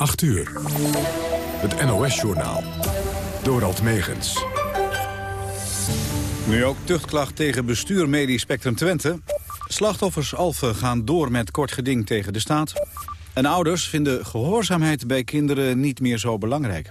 8 uur. Het NOS-journaal. Dorald Megens. Nu ook tuchtklacht tegen bestuur Medisch Spectrum Twente. Slachtoffers Alphen gaan door met kort geding tegen de staat. En ouders vinden gehoorzaamheid bij kinderen niet meer zo belangrijk.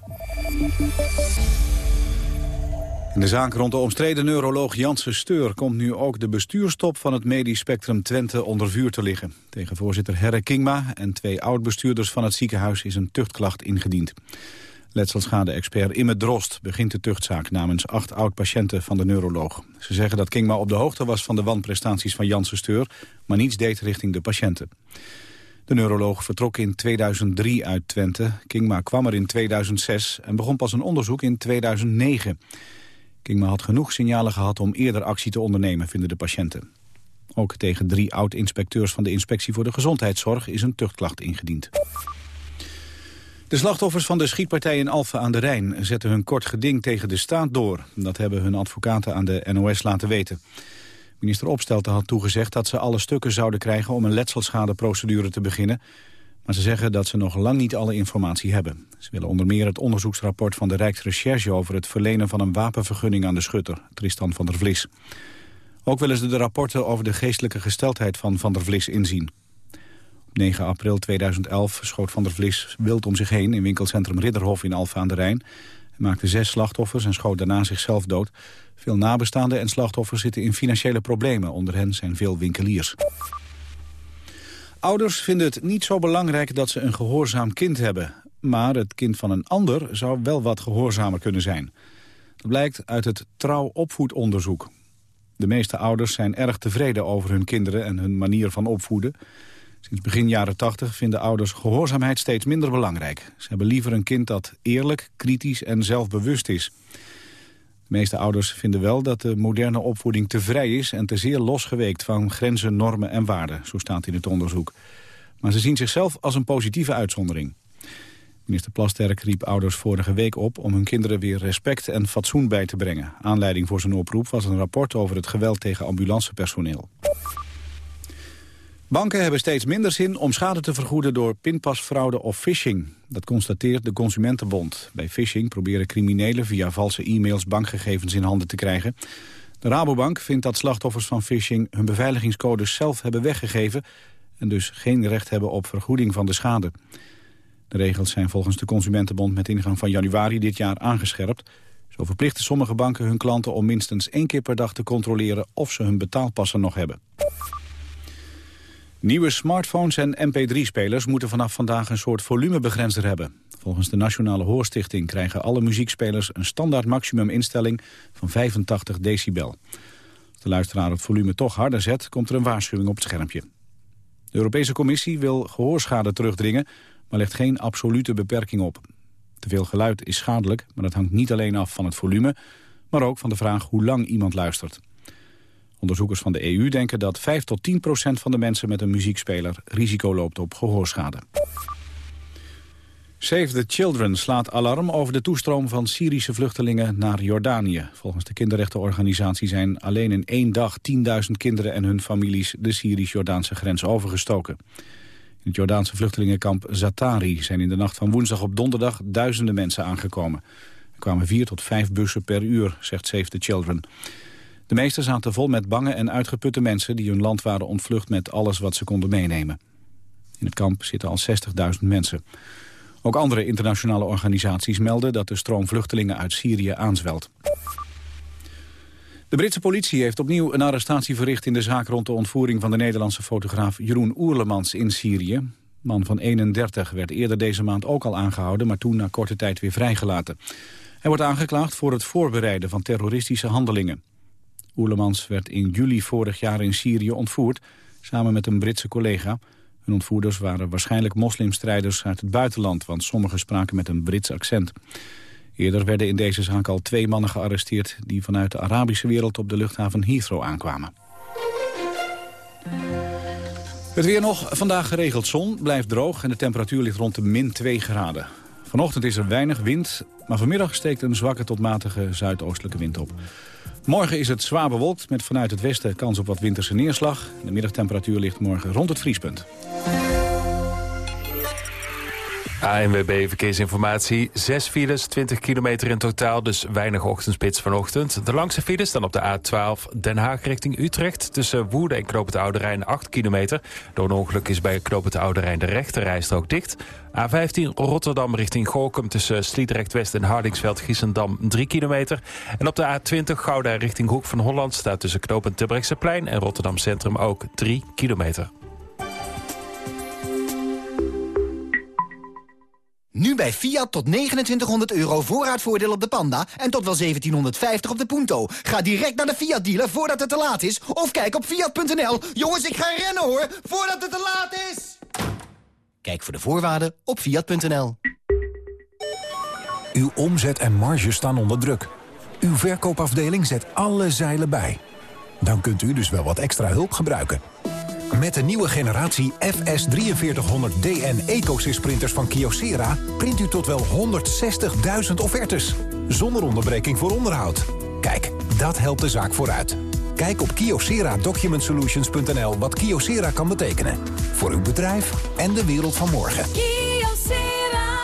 In de zaak rond de omstreden neuroloog Janssen Steur... komt nu ook de bestuurstop van het medisch spectrum Twente onder vuur te liggen. Tegen voorzitter Herre Kingma en twee oud-bestuurders van het ziekenhuis... is een tuchtklacht ingediend. Letselschade-expert Imme Drost begint de tuchtzaak... namens acht oud-patiënten van de neuroloog. Ze zeggen dat Kingma op de hoogte was van de wanprestaties van Janssen Steur... maar niets deed richting de patiënten. De neuroloog vertrok in 2003 uit Twente. Kingma kwam er in 2006 en begon pas een onderzoek in 2009... Kingma had genoeg signalen gehad om eerder actie te ondernemen, vinden de patiënten. Ook tegen drie oud-inspecteurs van de Inspectie voor de Gezondheidszorg is een tuchtklacht ingediend. De slachtoffers van de schietpartij in Alphen aan de Rijn zetten hun kort geding tegen de staat door. Dat hebben hun advocaten aan de NOS laten weten. Minister Opstelten had toegezegd dat ze alle stukken zouden krijgen om een letselschadeprocedure te beginnen. Maar ze zeggen dat ze nog lang niet alle informatie hebben. Ze willen onder meer het onderzoeksrapport van de Rijksrecherche... over het verlenen van een wapenvergunning aan de schutter, Tristan van der Vlis. Ook willen ze de rapporten over de geestelijke gesteldheid van Van der Vlis inzien. Op 9 april 2011 schoot Van der Vlis wild om zich heen... in winkelcentrum Ridderhof in Alfa aan de Rijn. Hij maakte zes slachtoffers en schoot daarna zichzelf dood. Veel nabestaanden en slachtoffers zitten in financiële problemen. Onder hen zijn veel winkeliers. Ouders vinden het niet zo belangrijk dat ze een gehoorzaam kind hebben. Maar het kind van een ander zou wel wat gehoorzamer kunnen zijn. Dat blijkt uit het trouw opvoedonderzoek. De meeste ouders zijn erg tevreden over hun kinderen en hun manier van opvoeden. Sinds begin jaren 80 vinden ouders gehoorzaamheid steeds minder belangrijk. Ze hebben liever een kind dat eerlijk, kritisch en zelfbewust is. De meeste ouders vinden wel dat de moderne opvoeding te vrij is... en te zeer losgeweekt van grenzen, normen en waarden, zo staat in het onderzoek. Maar ze zien zichzelf als een positieve uitzondering. Minister Plasterk riep ouders vorige week op om hun kinderen weer respect en fatsoen bij te brengen. Aanleiding voor zijn oproep was een rapport over het geweld tegen ambulancepersoneel. Banken hebben steeds minder zin om schade te vergoeden door pinpasfraude of phishing. Dat constateert de Consumentenbond. Bij phishing proberen criminelen via valse e-mails bankgegevens in handen te krijgen. De Rabobank vindt dat slachtoffers van phishing hun beveiligingscodes zelf hebben weggegeven... en dus geen recht hebben op vergoeding van de schade. De regels zijn volgens de Consumentenbond met ingang van januari dit jaar aangescherpt. Zo verplichten sommige banken hun klanten om minstens één keer per dag te controleren of ze hun betaalpassen nog hebben. Nieuwe smartphones en mp3-spelers moeten vanaf vandaag een soort volumebegrenzer hebben. Volgens de Nationale Hoorstichting krijgen alle muziekspelers een standaard maximuminstelling van 85 decibel. Als de luisteraar het volume toch harder zet, komt er een waarschuwing op het schermpje. De Europese Commissie wil gehoorschade terugdringen, maar legt geen absolute beperking op. Te veel geluid is schadelijk, maar dat hangt niet alleen af van het volume, maar ook van de vraag hoe lang iemand luistert. Onderzoekers van de EU denken dat 5 tot 10 procent van de mensen met een muziekspeler risico loopt op gehoorschade. Save the Children slaat alarm over de toestroom van Syrische vluchtelingen naar Jordanië. Volgens de kinderrechtenorganisatie zijn alleen in één dag 10.000 kinderen en hun families de Syrisch-Jordaanse grens overgestoken. In het Jordaanse vluchtelingenkamp Zatari zijn in de nacht van woensdag op donderdag duizenden mensen aangekomen. Er kwamen vier tot vijf bussen per uur, zegt Save the Children. De meeste zaten vol met bange en uitgeputte mensen... die hun land waren ontvlucht met alles wat ze konden meenemen. In het kamp zitten al 60.000 mensen. Ook andere internationale organisaties melden dat de stroom vluchtelingen uit Syrië aanzwelt. De Britse politie heeft opnieuw een arrestatie verricht in de zaak rond de ontvoering van de Nederlandse fotograaf Jeroen Oerlemans in Syrië. Man van 31 werd eerder deze maand ook al aangehouden, maar toen na korte tijd weer vrijgelaten. Hij wordt aangeklaagd voor het voorbereiden van terroristische handelingen. Oerlemans werd in juli vorig jaar in Syrië ontvoerd, samen met een Britse collega. Hun ontvoerders waren waarschijnlijk moslimstrijders uit het buitenland, want sommigen spraken met een Brits accent. Eerder werden in deze zaak al twee mannen gearresteerd... die vanuit de Arabische wereld op de luchthaven Heathrow aankwamen. Het weer nog. Vandaag geregeld zon, blijft droog en de temperatuur ligt rond de min 2 graden. Vanochtend is er weinig wind, maar vanmiddag steekt een zwakke tot matige zuidoostelijke wind op. Morgen is het zwaar bewolkt met vanuit het westen kans op wat winterse neerslag. De middagtemperatuur ligt morgen rond het vriespunt. ANWB Verkeersinformatie. Zes files, 20 kilometer in totaal, dus weinig ochtendspits vanochtend. De langste files dan op de A12 Den Haag richting Utrecht... tussen Woerden en Knoop het Oude Rijn 8 kilometer. Door een ongeluk is bij Knoop het Oude Rijn de rechte rijstrook dicht. A15 Rotterdam richting Gorkum tussen Sliedrecht West en Hardingsveld Giessendam 3 kilometer. En op de A20 Gouda richting Hoek van Holland staat tussen Knoop en Terbrechtseplein en Rotterdam Centrum ook 3 kilometer. Nu bij Fiat tot 2900 euro voorraadvoordeel op de Panda en tot wel 1750 op de Punto. Ga direct naar de Fiat dealer voordat het te laat is of kijk op fiat.nl. Jongens, ik ga rennen hoor, voordat het te laat is. Kijk voor de voorwaarden op fiat.nl. Uw omzet en marge staan onder druk. Uw verkoopafdeling zet alle zeilen bij. Dan kunt u dus wel wat extra hulp gebruiken. Met de nieuwe generatie FS4300DN EcoSys printers van Kyocera... print u tot wel 160.000 offertes. Zonder onderbreking voor onderhoud. Kijk, dat helpt de zaak vooruit. Kijk op kyocera-document-solutions.nl wat Kyocera kan betekenen. Voor uw bedrijf en de wereld van morgen. Kyocera.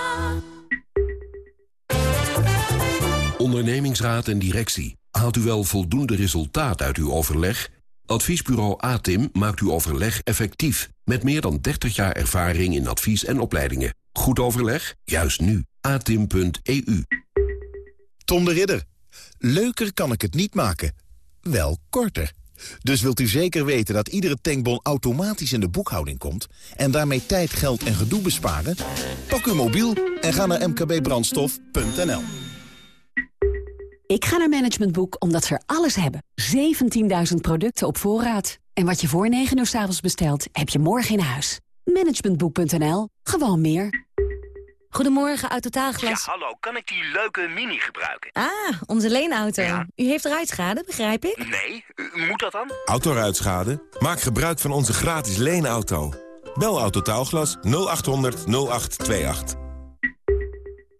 Ondernemingsraad en directie. Haalt u wel voldoende resultaat uit uw overleg... Adviesbureau ATIM maakt uw overleg effectief. Met meer dan 30 jaar ervaring in advies en opleidingen. Goed overleg? Juist nu. atim.eu. Tom de Ridder. Leuker kan ik het niet maken. Wel korter. Dus wilt u zeker weten dat iedere tankbon automatisch in de boekhouding komt... en daarmee tijd, geld en gedoe besparen? Pak uw mobiel en ga naar mkbbrandstof.nl. Ik ga naar Management Boek omdat ze er alles hebben. 17.000 producten op voorraad. En wat je voor 9 uur s avonds bestelt, heb je morgen in huis. Managementboek.nl. Gewoon meer. Goedemorgen, Autotaalglas. Ja, hallo. Kan ik die leuke Mini gebruiken? Ah, onze leenauto. Ja. U heeft ruitschade, begrijp ik? Nee, u- moet dat dan? Autoruitschade? Maak gebruik van onze gratis leenauto. Bel Autotaalglas 0800 0828.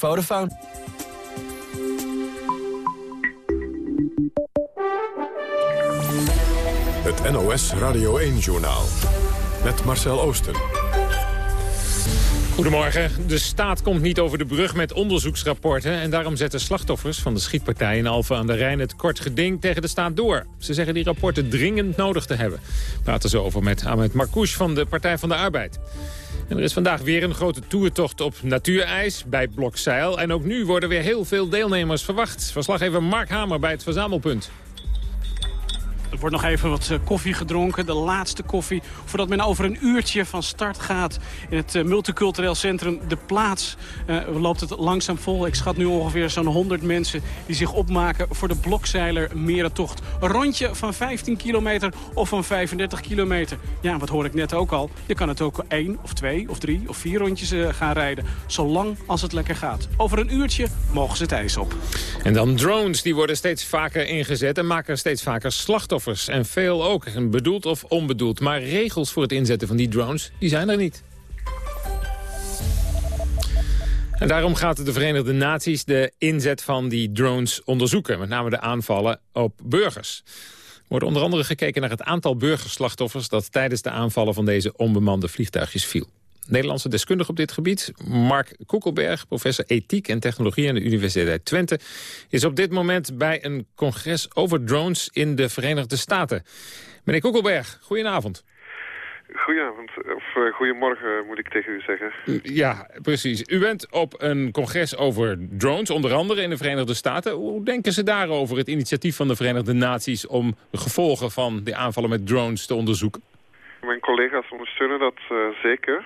Vodafone. Het NOS Radio 1-journaal. Met Marcel Oosten. Goedemorgen. De staat komt niet over de brug met onderzoeksrapporten... en daarom zetten slachtoffers van de schietpartij in Alphen aan de Rijn... het kort geding tegen de staat door. Ze zeggen die rapporten dringend nodig te hebben. We praten zo over met Ahmed Marcouch van de Partij van de Arbeid. En er is vandaag weer een grote toertocht op natuurijs bij Blokzeil. En ook nu worden weer heel veel deelnemers verwacht. Verslaggever Mark Hamer bij het verzamelpunt. Er wordt nog even wat eh, koffie gedronken, de laatste koffie... voordat men over een uurtje van start gaat in het eh, multicultureel centrum De Plaats. eh, loopt het langzaam vol. Ik schat nu ongeveer zo'n 100 mensen die zich opmaken voor de Blokzeiler Merentocht. Een rondje van 15 kilometer of van 35 kilometer. Ja, wat hoor ik net ook al. Je kan het ook één of twee of drie of vier rondjes gaan rijden. Zolang als het lekker gaat. Over een uurtje mogen ze het ijs op. En dan drones, die worden steeds vaker ingezet en maken steeds vaker slachtoffers. En veel ook, bedoeld of onbedoeld. Maar regels voor het inzetten van die drones, die zijn er niet. En daarom gaat de Verenigde Naties de inzet van die drones onderzoeken. Met name de aanvallen op burgers. Er wordt onder andere gekeken naar het aantal burgerslachtoffers... dat tijdens de aanvallen van deze onbemande vliegtuigjes viel. Nederlandse deskundige op dit gebied, Mark Koekelberg... professor ethiek en technologie aan de Universiteit Twente... is op dit moment bij een congres over drones in de Verenigde Staten. Meneer Koekelberg, goedenavond. Goedenavond, of uh, goedemorgen moet ik tegen u zeggen. Ja, precies. U bent op een congres over drones, onder andere in de Verenigde Staten. Hoe denken ze daarover, het initiatief van de Verenigde Naties... om de gevolgen van de aanvallen met drones te onderzoeken? Mijn collega's ondersteunen dat uh, zeker.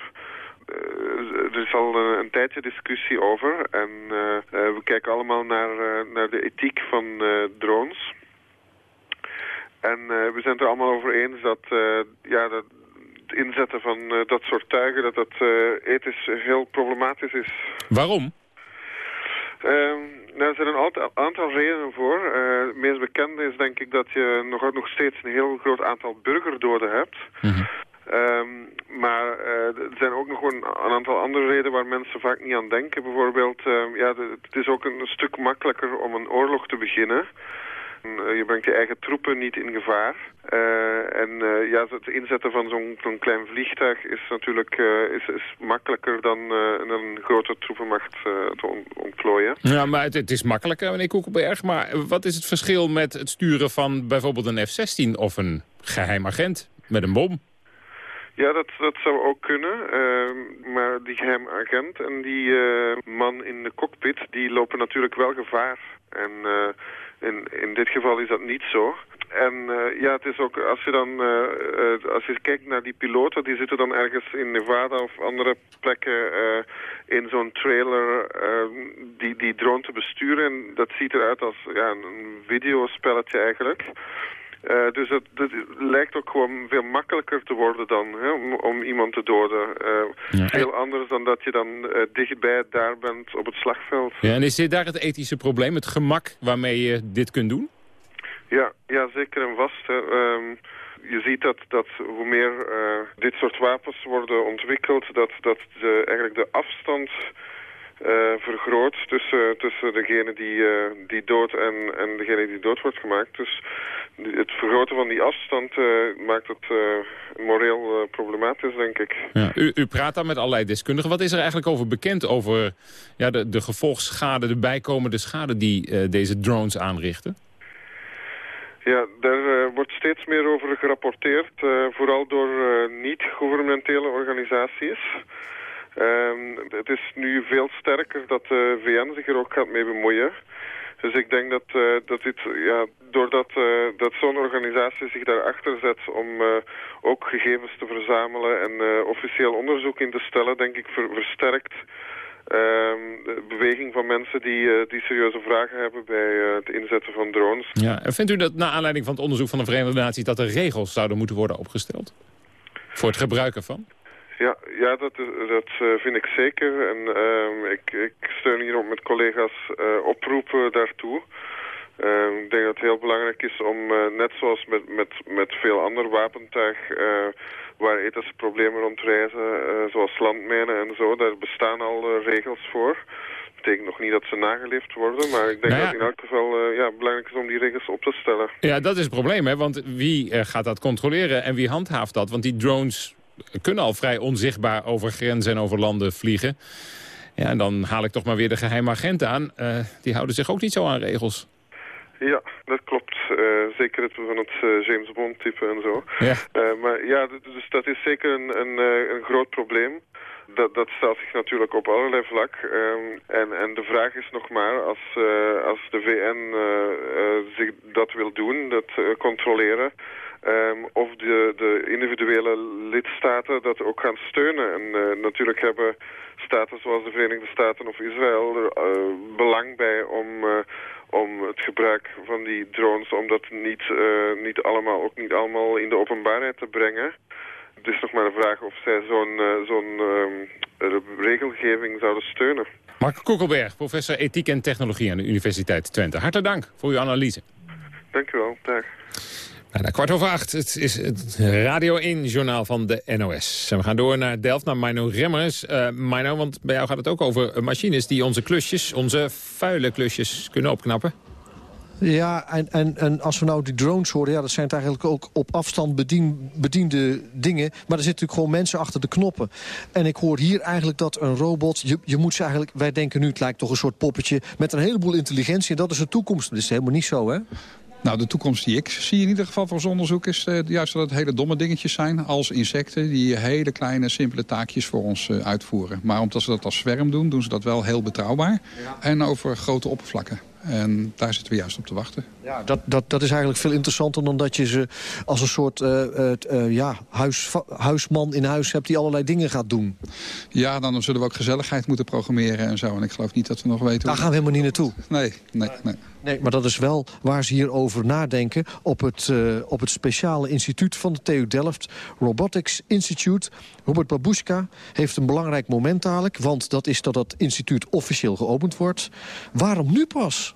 Uh, er is al een, een, tijdje discussie over en we kijken allemaal naar, naar de ethiek van drones. En we zijn het er allemaal over eens dat, ja, dat het inzetten van eh, dat soort tuigen, dat dat eh, ethisch heel problematisch is. Waarom? Ehm, nou, er zijn een aantal, redenen voor. Eh, het meest bekende is denk ik dat je nog, nog steeds een heel groot aantal burgerdoden hebt. Ehm, maar eh, er zijn ook nog een, een aantal andere redenen waar mensen vaak niet aan denken. Bijvoorbeeld, ehm, ja, het is ook een, stuk makkelijker om een oorlog te beginnen. Eh, Je brengt je eigen troepen niet in gevaar. Eh, en ja, het inzetten van zo'n klein vliegtuig is natuurlijk is, is makkelijker dan een grote troepenmacht te on- ontplooien. Ja, maar het, het is makkelijker, meneer Koekelberg. Maar wat is het verschil met het sturen van bijvoorbeeld een F-16 of een geheim agent met een bom? Ja, dat, dat zou ook kunnen. Ehm, maar die geheim agent en die eh, man in de cockpit, die lopen natuurlijk wel gevaar. En eh, in, in dit geval is dat niet zo. En eh, ja, het is ook, als je dan, als je kijkt naar die piloten, die zitten dan ergens in Nevada of andere plekken in zo'n trailer eh, die, die drone te besturen. En dat ziet eruit als ja, een videospelletje eigenlijk. Eh, dus het, dat lijkt ook gewoon veel makkelijker te worden dan hè, om, om iemand te doden. Eh, Veel anders dan dat je dan eh, dichtbij daar bent op het slagveld. Ja, en is dit daar het ethische probleem, het gemak waarmee je dit kunt doen? Ja, ja zeker en vast. Hè. Ehm, je ziet dat, dat hoe meer dit soort wapens worden ontwikkeld, dat, dat de, eigenlijk de afstand eh, vergroot tussen, tussen degene die, eh, die dood en, en degene die dood wordt gemaakt. Dus het vergroten van die afstand eh, maakt het moreel problematisch, denk ik. Ja. U, u praat dan met allerlei deskundigen. Wat is er eigenlijk over bekend over ja, de, de gevolgsschade, de bijkomende schade die deze drones aanrichten? Ja, daar wordt steeds meer over gerapporteerd, vooral door niet-governementele organisaties. Ehm, het is nu veel sterker dat de VN zich er ook gaat mee bemoeien. Dus ik denk dat, eh, dat dit, ja, doordat eh, dat zo'n organisatie zich daarachter zet om eh, ook gegevens te verzamelen en officieel onderzoek in te stellen, denk ik ver- versterkt ehm, de beweging van mensen die, die serieuze vragen hebben bij het inzetten van drones. Ja. En vindt u dat na aanleiding van het onderzoek van de Verenigde Naties... dat er regels zouden moeten worden opgesteld? Voor het gebruik ervan? Ja, ja dat, dat eh, vind ik zeker. En ehm, ik, ik steun hier ook met collega's eh, oproepen daartoe. Ehm, ik denk dat het heel belangrijk is om, eh, net zoals met, met, met veel ander wapentuig... waar ethische problemen rondreizen, zoals landmijnen en zo... daar bestaan al regels voor. Dat betekent nog niet dat ze nageleefd worden... maar ik denk Nou ja. dat in elk geval ja, belangrijk is om die regels op te stellen. Ja, dat is het probleem, hè? Want wie gaat dat controleren en wie handhaaft dat? Want die drones kunnen al vrij onzichtbaar over grenzen en over landen vliegen. Ja, en dan haal ik toch maar weer de geheime agenten aan. Eh, die houden zich ook niet zo aan regels. Ja, dat klopt. Eh, zeker het van het eh, James Bond type en zo. Ja. Maar ja, dus dat is zeker een, een, een groot probleem. Dat, dat stelt zich natuurlijk op allerlei vlak. Ehm, en, en de vraag is nog maar, als, als de VN zich dat wil doen, dat controleren... ehm, of de, de individuele lidstaten dat ook gaan steunen. En eh, natuurlijk hebben staten zoals de Verenigde Staten of Israël er eh, belang bij om, eh, om het gebruik van die drones, om dat niet, niet allemaal, ook niet allemaal in de openbaarheid te brengen. Het is nog maar de vraag of zij zo'n zo'n ehm, regelgeving zouden steunen. Mark Koekelberg, professor ethiek en technologie aan de Universiteit Twente. Hartelijk dank voor uw analyse. Dank u wel. Dag. Bijna kwart over acht. Het is het Radio 1-journaal van de NOS. En we gaan door naar Delft, naar Mino Remmers. Mino, want bij jou gaat het ook over machines die onze klusjes, onze vuile klusjes, kunnen opknappen. Ja, en, en, en als we nou die drones horen... Ja, dat zijn eigenlijk ook op afstand bedien, bediende dingen. Maar er zitten natuurlijk gewoon mensen achter de knoppen. En ik hoor hier eigenlijk dat een robot... Je, je moet ze eigenlijk... Wij denken nu, het lijkt toch een soort poppetje... met een heleboel intelligentie. En dat is de toekomst. Dat is helemaal niet zo, hè? Nou, de toekomst die ik zie in ieder geval van zo'n onderzoek... is eh, juist dat het hele domme dingetjes zijn als insecten... die hele kleine, simpele taakjes voor ons eh, uitvoeren. Maar omdat ze dat als zwerm doen, doen ze dat wel heel betrouwbaar. En over grote oppervlakken. En daar zitten we juist op te wachten. Ja, dat, dat, dat is eigenlijk veel interessanter dan dat je ze als een soort uh, uh, ja, huis, huisman in huis hebt... die allerlei dingen gaat doen. Ja, dan zullen we ook gezelligheid moeten programmeren en zo. En ik geloof niet dat we nog weten... Daar gaan we helemaal niet naartoe. Nee, nee, nee. Nee, maar dat is wel waar ze hierover nadenken... op het, uh, op het speciale instituut van de TU Delft, Robotics Institute. Robert Babushka heeft een belangrijk moment dadelijk... want dat is dat dat instituut officieel geopend wordt. Waarom nu pas?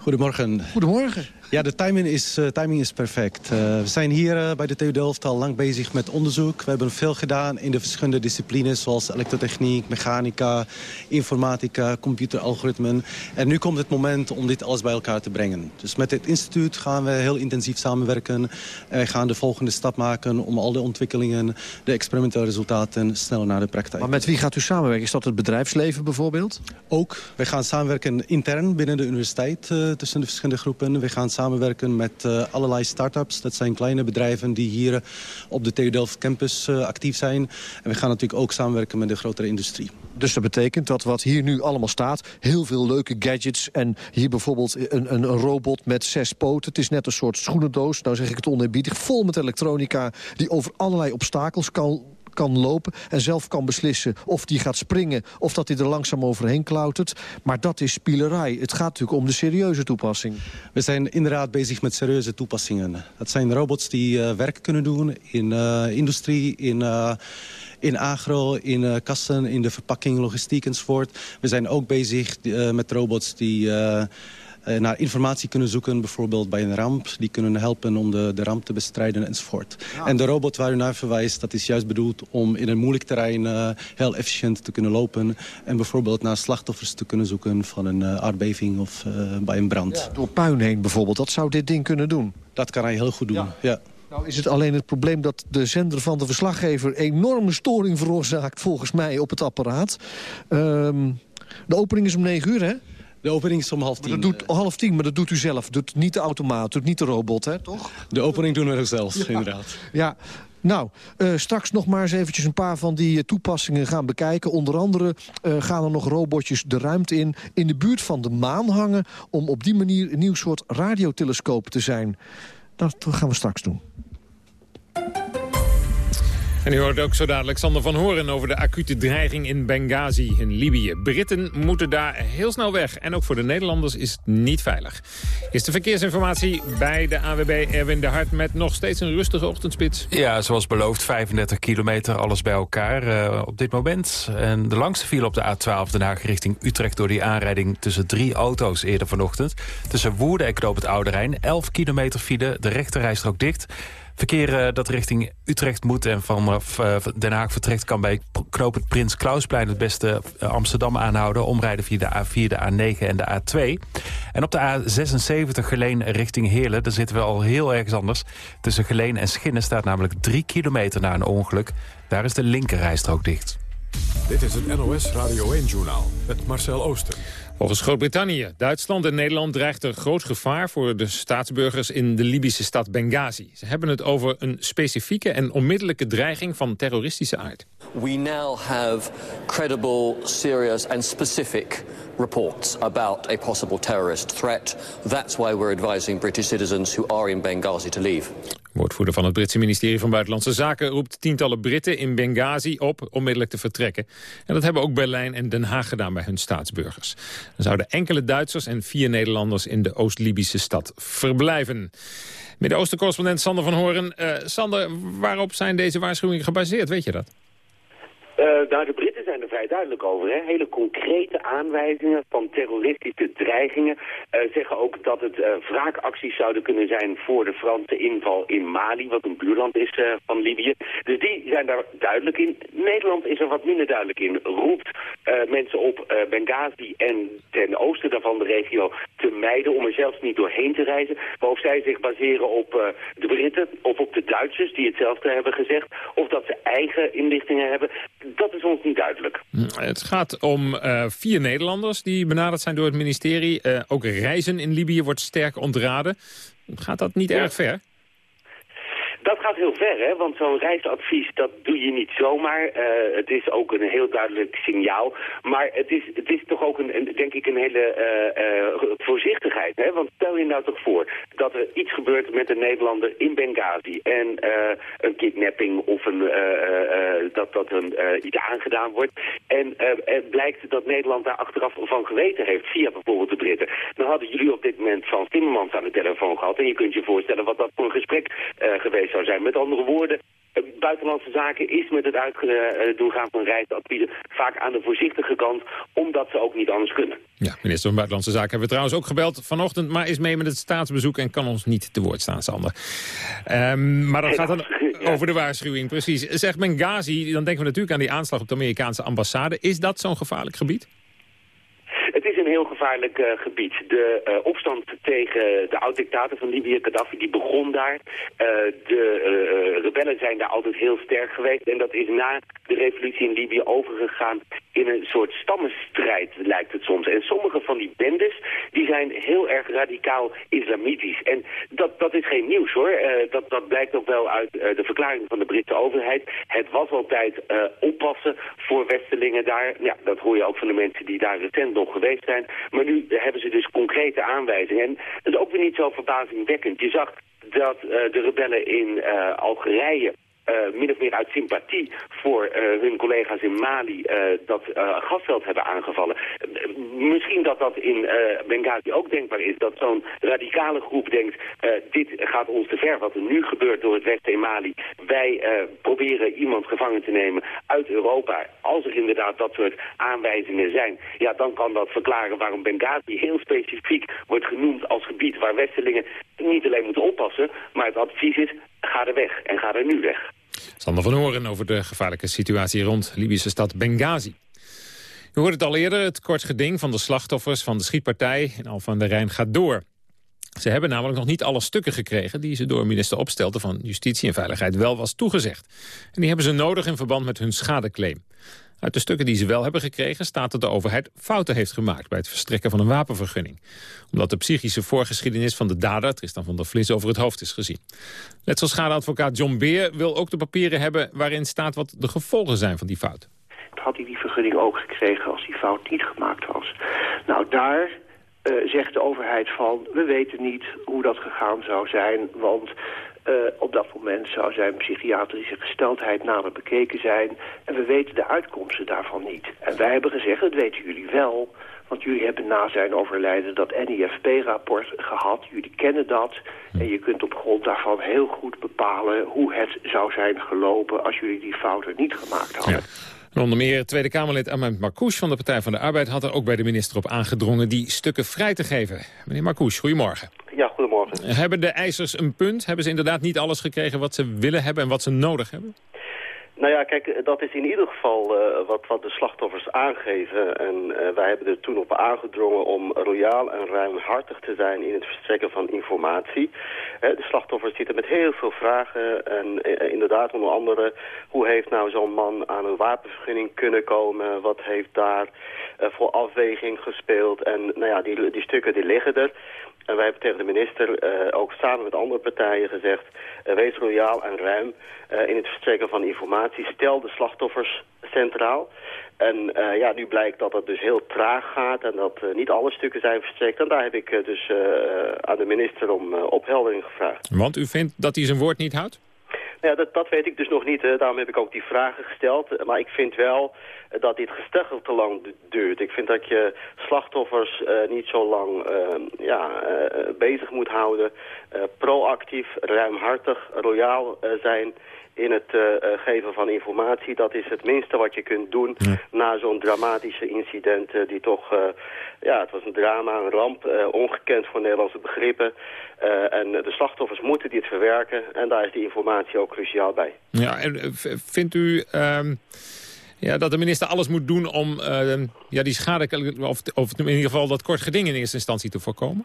Goedemorgen. Goedemorgen. Ja, de timing is, uh, timing is perfect. Uh, we zijn hier uh, bij de TU Delft al lang bezig met onderzoek. We hebben veel gedaan in de verschillende disciplines... zoals elektrotechniek, mechanica, informatica, computeralgoritmen. En nu komt het moment om dit alles bij elkaar te brengen. Dus met dit instituut gaan we heel intensief samenwerken. En wij gaan de volgende stap maken om al de ontwikkelingen... de experimentele resultaten sneller naar de praktijk. Maar met wie gaat u samenwerken? Is dat het bedrijfsleven bijvoorbeeld? Ook. We gaan samenwerken intern binnen de universiteit tussen de verschillende groepen. We gaan samenwerken met uh, allerlei start-ups. Dat zijn kleine bedrijven die hier op de TU Delft campus uh, actief zijn. En we gaan natuurlijk ook samenwerken met de grotere industrie. Dus dat betekent dat wat hier nu allemaal staat... heel veel leuke gadgets en hier bijvoorbeeld een, een, een robot met zes poten. Het is net een soort schoenendoos, nou zeg ik het oneerbiedig... vol met elektronica die over allerlei obstakels kan kan lopen en zelf kan beslissen of die gaat springen... of dat hij er langzaam overheen klautert. Maar dat is spielerij. Het gaat natuurlijk om de serieuze toepassing. We zijn inderdaad bezig met serieuze toepassingen. Dat zijn robots die uh, werk kunnen doen in uh, industrie, in... Uh, in agro, in kassen, in de verpakking, logistiek enzovoort. We zijn ook bezig met robots die... naar informatie kunnen zoeken, bijvoorbeeld bij een ramp. Die kunnen helpen om de, de ramp te bestrijden enzovoort. Ja. En de robot waar u naar verwijst, dat is juist bedoeld om in een moeilijk terrein uh, heel efficiënt te kunnen lopen. En bijvoorbeeld naar slachtoffers te kunnen zoeken van een uh, aardbeving of uh, bij een brand. Ja, door puin heen bijvoorbeeld, dat zou dit ding kunnen doen? Dat kan hij heel goed doen, ja. ja. Nou is het alleen het probleem dat de zender van de verslaggever... enorme storing veroorzaakt, volgens mij, op het apparaat. Um, de opening is om 9 uur, hè? De opening is om half tien. Maar dat doet, half tien, maar dat doet u zelf. Doet niet de automaat, doet niet de robot, hè, toch? De opening doen we ook zelf, ja. inderdaad. Ja, nou, uh, straks nog maar eens eventjes een paar van die uh, toepassingen gaan bekijken. Onder andere uh, gaan er nog robotjes de ruimte in, in de buurt van de maan hangen... om op die manier een nieuw soort radiotelescoop te zijn. Dat gaan we straks doen. En u hoort ook zo dadelijk Sander van Horen over de acute dreiging in Benghazi in Libië. Britten moeten daar heel snel weg. En ook voor de Nederlanders is het niet veilig. Is de verkeersinformatie bij de AWB Erwin de Hart met nog steeds een rustige ochtendspits? Ja, zoals beloofd 35 kilometer, alles bij elkaar uh, op dit moment. En de langste file op de A12 Den Haag richting Utrecht... door die aanrijding tussen drie auto's eerder vanochtend. Tussen Woerden en Knoop het Oude Rijn. 11 kilometer file, de rechterrijstrook dicht... Verkeer uh, dat richting Utrecht moet en van uh, Den Haag vertrekt... kan bij knoop het Prins Klausplein het beste Amsterdam aanhouden. Omrijden via de A4, de A9 en de A2. En op de A76 Geleen richting Heerlen... daar zitten we al heel ergens anders. Tussen Geleen en Schinnen staat namelijk drie kilometer na een ongeluk. Daar is de linkerrijstrook dicht. Dit is het NOS Radio 1-journaal met Marcel Ooster. Volgens Groot-Brittannië, Duitsland en Nederland dreigt er groot gevaar voor de staatsburgers in de Libische stad Benghazi. Ze hebben het over een specifieke en onmiddellijke dreiging van terroristische aard. We now have credible, serious and specific reports about a possible terrorist threat. That's why we're advising British citizens who are in Benghazi to leave. Woordvoerder van het Britse ministerie van Buitenlandse Zaken roept tientallen Britten in Benghazi op onmiddellijk te vertrekken. En dat hebben ook Berlijn en Den Haag gedaan bij hun staatsburgers. Er zouden enkele Duitsers en vier Nederlanders in de Oost-Libische stad verblijven. Midden-Oosten-correspondent Sander van Horen. Uh, Sander, waarop zijn deze waarschuwingen gebaseerd? Weet je dat? Nou, de Britten zijn er vrij duidelijk over. Hè? Hele concrete aanwijzingen van terroristische dreigingen. Uh, zeggen ook dat het uh, wraakacties zouden kunnen zijn voor de Franse inval in Mali, wat een buurland is van Libië. Dus die zijn daar duidelijk in. Nederland is er wat minder duidelijk in. Roept mensen op Benghazi en ten oosten daarvan de regio te mijden om er zelfs niet doorheen te reizen. Maar zij zich baseren op de Britten of op de Duitsers die hetzelfde hebben gezegd. Of dat ze eigen inlichtingen hebben dat is ons niet duidelijk. Het gaat om uh, vier Nederlanders die benaderd zijn door het ministerie. Uh, ook reizen in Libië wordt sterk ontraden. Gaat dat niet ja. erg ver? Dat gaat heel ver, hè? want zo'n reisadvies, dat doe je niet zomaar. Uh, het is ook een heel duidelijk signaal. Maar het is, het is toch ook, een, denk ik, een hele uh, uh, voorzichtigheid. Hè? Want stel je nou toch voor dat er iets gebeurt met een Nederlander in Benghazi... en een kidnapping of een, dat, dat een, iets aangedaan wordt... en het blijkt dat Nederland daar achteraf van geweten heeft... via bijvoorbeeld de Britten. Dan hadden jullie op dit moment van Timmermans aan de telefoon gehad... en je kunt je voorstellen wat dat voor een gesprek geweest zou zijn. Met andere woorden, Buitenlandse Zaken is met het uitdoen gaan van reisadviezen vaak aan de voorzichtige kant, omdat ze ook niet anders kunnen. Ja, minister van Buitenlandse Zaken hebben we trouwens ook gebeld vanochtend, maar is mee met het staatsbezoek en kan ons niet te woord staan, Sander. Um, maar dat gaat dan over de waarschuwing, precies. Zegt Benghazi, dan denken we natuurlijk aan die aanslag op de Amerikaanse ambassade. Is dat zo'n gevaarlijk gebied? Een heel gevaarlijk uh, gebied. De uh, opstand tegen de oud-dictator van Libië, Gaddafi, die begon daar. Uh, de rebellen zijn daar altijd heel sterk geweest. En dat is na de revolutie in Libië overgegaan in een soort stammenstrijd, lijkt het soms. En sommige van die bendes, die zijn heel erg radicaal islamitisch. En dat, dat is geen nieuws hoor. dat, dat blijkt ook wel uit de verklaring van de Britse overheid. Het was altijd oppassen voor Westelingen daar. Ja, dat hoor je ook van de mensen die daar recent nog geweest zijn. Maar nu hebben ze dus concrete aanwijzingen. En dat is ook weer niet zo verbazingwekkend. Je zag dat uh, de rebellen in uh, Algerije uh, min of meer uit sympathie voor uh, hun collega's in Mali uh, dat gasveld hebben aangevallen. misschien dat dat in Benghazi ook denkbaar is. Dat zo'n radicale groep denkt, dit gaat ons te ver. Wat er nu gebeurt door het Westen in Mali. Wij proberen iemand gevangen te nemen uit Europa. Als er inderdaad dat soort aanwijzingen zijn, ja, dan kan dat verklaren waarom Benghazi heel specifiek wordt genoemd als gebied waar Westelingen niet alleen moeten oppassen, maar het advies is, ga er weg en ga er nu weg. Sander van Horen over de gevaarlijke situatie rond Libische stad Benghazi. U hoorde het al eerder, het kort geding van de slachtoffers van de schietpartij in Al van der Rijn gaat door. Ze hebben namelijk nog niet alle stukken gekregen die ze door minister Opstelten van Justitie en Veiligheid wel was toegezegd. En die hebben ze nodig in verband met hun schadeclaim. Uit de stukken die ze wel hebben gekregen staat dat de overheid fouten heeft gemaakt bij het verstrekken van een wapenvergunning. Omdat de psychische voorgeschiedenis van de dader, Tristan van der Vlis, over het hoofd is gezien. Letselschadeadvocaat John Beer wil ook de papieren hebben waarin staat wat de gevolgen zijn van die fout. Had hij die vergunning ook gekregen als die fout niet gemaakt was? Nou, daar uh, zegt de overheid van, we weten niet hoe dat gegaan zou zijn, want uh, op dat moment zou zijn psychiatrische gesteldheid nader bekeken zijn. En we weten de uitkomsten daarvan niet. En wij hebben gezegd, dat weten jullie wel. Want jullie hebben na zijn overlijden dat NIFP-rapport gehad. Jullie kennen dat. En je kunt op grond daarvan heel goed bepalen hoe het zou zijn gelopen... als jullie die fouten niet gemaakt hadden. En onder meer Tweede Kamerlid Ahmed Marcouch van de Partij van de Arbeid... had er ook bij de minister op aangedrongen die stukken vrij te geven. Meneer Marcouch, goedemorgen. Ja, goedemorgen. Hebben de eisers een punt? Hebben ze inderdaad niet alles gekregen wat ze willen hebben en wat ze nodig hebben? Nou ja, kijk, dat is in ieder geval uh, wat, wat de slachtoffers aangeven. En uh, wij hebben er toen op aangedrongen om royaal en ruimhartig te zijn in het verstrekken van informatie. He, de slachtoffers zitten met heel veel vragen. En uh, inderdaad, onder andere, hoe heeft nou zo'n man aan een wapenvergunning kunnen komen? Wat heeft daar voor afweging gespeeld? En nou ja, die, die stukken die liggen er. En wij hebben tegen de minister uh, ook samen met andere partijen gezegd... Uh, wees royaal en ruim uh, in het verstrekken van informatie. Stel de slachtoffers centraal. En ja, nu blijkt dat het dus heel traag gaat en dat niet alle stukken zijn verstrekt. En daar heb ik dus aan de minister om opheldering gevraagd. Want u vindt dat hij zijn woord niet houdt? Ja, dat, dat weet ik dus nog niet. Hè. Daarom heb ik ook die vragen gesteld. Maar ik vind wel dat dit gesteggel te lang duurt. Ik vind dat je slachtoffers uh, niet zo lang uh, ja, uh, bezig moet houden. proactief, ruimhartig, royaal zijn in het geven van informatie. Dat is het minste wat je kunt doen na zo'n dramatische incident die toch... ja, het was een drama, een ramp, ongekend voor Nederlandse begrippen. en de slachtoffers moeten dit verwerken en daar is die informatie ook cruciaal bij. Ja, en vindt u... Um ja, dat de minister alles moet doen om uh, ja, die schade, of, of in ieder geval dat kort geding in eerste instantie te voorkomen?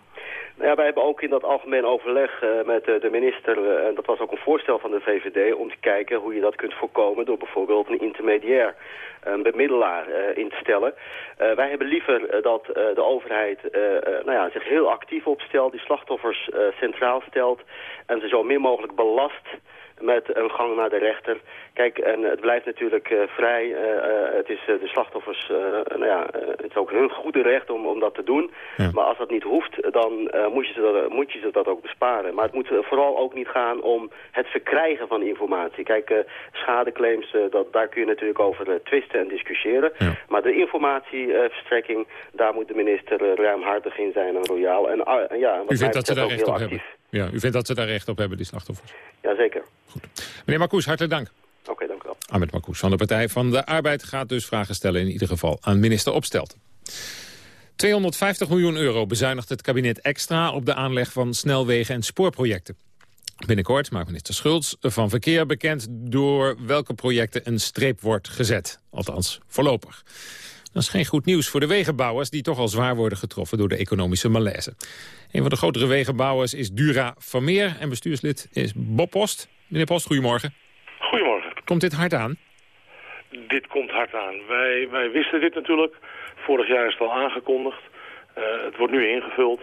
Ja, wij hebben ook in dat algemeen overleg uh, met uh, de minister, en dat was ook een voorstel van de VVD, om te kijken hoe je dat kunt voorkomen door bijvoorbeeld een intermediair, een bemiddelaar in te stellen. wij hebben liever dat de overheid nou ja, zich heel actief opstelt, die slachtoffers centraal stelt en ze zo min mogelijk belast met een gang naar de rechter. Kijk, en het blijft natuurlijk uh, vrij. Uh, uh, het is de slachtoffers, nou ja, het is ook hun goede recht om, om dat te doen. Ja. Maar als dat niet hoeft, dan moet, je ze dat, moet je ze dat ook besparen. Maar het moet vooral ook niet gaan om het verkrijgen van informatie. Kijk, schadeclaims, dat, daar kun je natuurlijk over twisten en discussiëren. Ja. Maar de informatieverstrekking, daar moet de minister ruimhartig in zijn en royaal. En, ja, wat U vindt dat ze daar recht op actief. hebben? Ja, u vindt dat ze daar recht op hebben, die slachtoffers? Jazeker. Goed. Meneer Marcoes, hartelijk dank. Oké, okay, dank u wel. Ahmed Marcoes van de Partij van de Arbeid gaat dus vragen stellen... in ieder geval aan minister Opstelt. 250 miljoen euro bezuinigt het kabinet extra... op de aanleg van snelwegen en spoorprojecten. Binnenkort maakt minister Schultz van Verkeer bekend... door welke projecten een streep wordt gezet. Althans, voorlopig. Dat is geen goed nieuws voor de wegenbouwers... die toch al zwaar worden getroffen door de economische malaise. Een van de grotere wegenbouwers is Dura Vermeer... en bestuurslid is Bob Post. Meneer Post, goedemorgen. Goedemorgen. Komt dit hard aan? Dit komt hard aan. Wij, wij wisten dit natuurlijk. Vorig jaar is het al aangekondigd. Uh, het wordt nu ingevuld.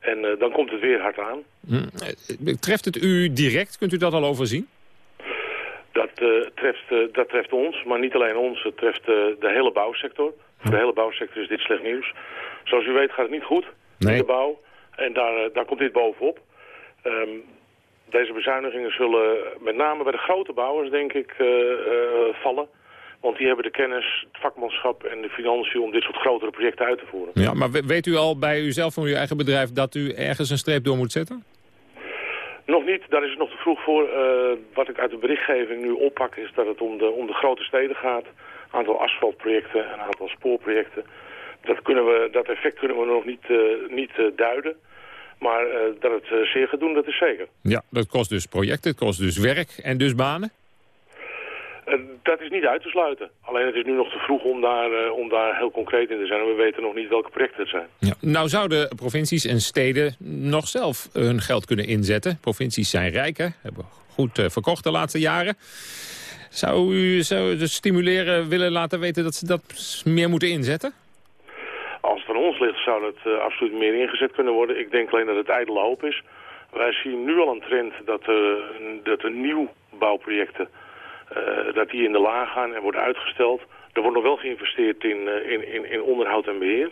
En uh, dan komt het weer hard aan. Hm. Treft het u direct? Kunt u dat al overzien? Dat, uh, treft, dat treft ons, maar niet alleen ons. Het treft de hele bouwsector. Voor de hele bouwsector is dit slecht nieuws. Zoals u weet gaat het niet goed nee. in de bouw. En daar, daar komt dit bovenop. Um, deze bezuinigingen zullen met name bij de grote bouwers, denk ik, uh, uh, vallen. Want die hebben de kennis, het vakmanschap en de financiën om dit soort grotere projecten uit te voeren. Ja, maar weet u al bij uzelf van uw eigen bedrijf dat u ergens een streep door moet zetten? Nog niet, daar is het nog te vroeg voor. Uh, wat ik uit de berichtgeving nu oppak is dat het om de, om de grote steden gaat. Een aantal asfaltprojecten, een aantal spoorprojecten. Dat, kunnen we, dat effect kunnen we nog niet, niet duiden. Maar dat het zeer gaat doen, dat is zeker. Ja, dat kost dus projecten, het kost dus werk en dus banen? Uh, dat is niet uit te sluiten. Alleen het is nu nog te vroeg om daar, om daar heel concreet in te zijn. En we weten nog niet welke projecten het zijn. Ja. Nou zouden provincies en steden nog zelf hun geld kunnen inzetten. Provincies zijn rijk, hè? hebben goed verkocht de laatste jaren. Zou u zou dus stimuleren willen laten weten dat ze dat meer moeten inzetten? Als het van ons ligt zou het uh, absoluut meer ingezet kunnen worden. Ik denk alleen dat het ijdele hoop is. Wij zien nu al een trend dat, uh, dat de nieuwbouwprojecten uh, dat die in de laag gaan en worden uitgesteld. Er wordt nog wel geïnvesteerd in, in, in, in onderhoud en beheer.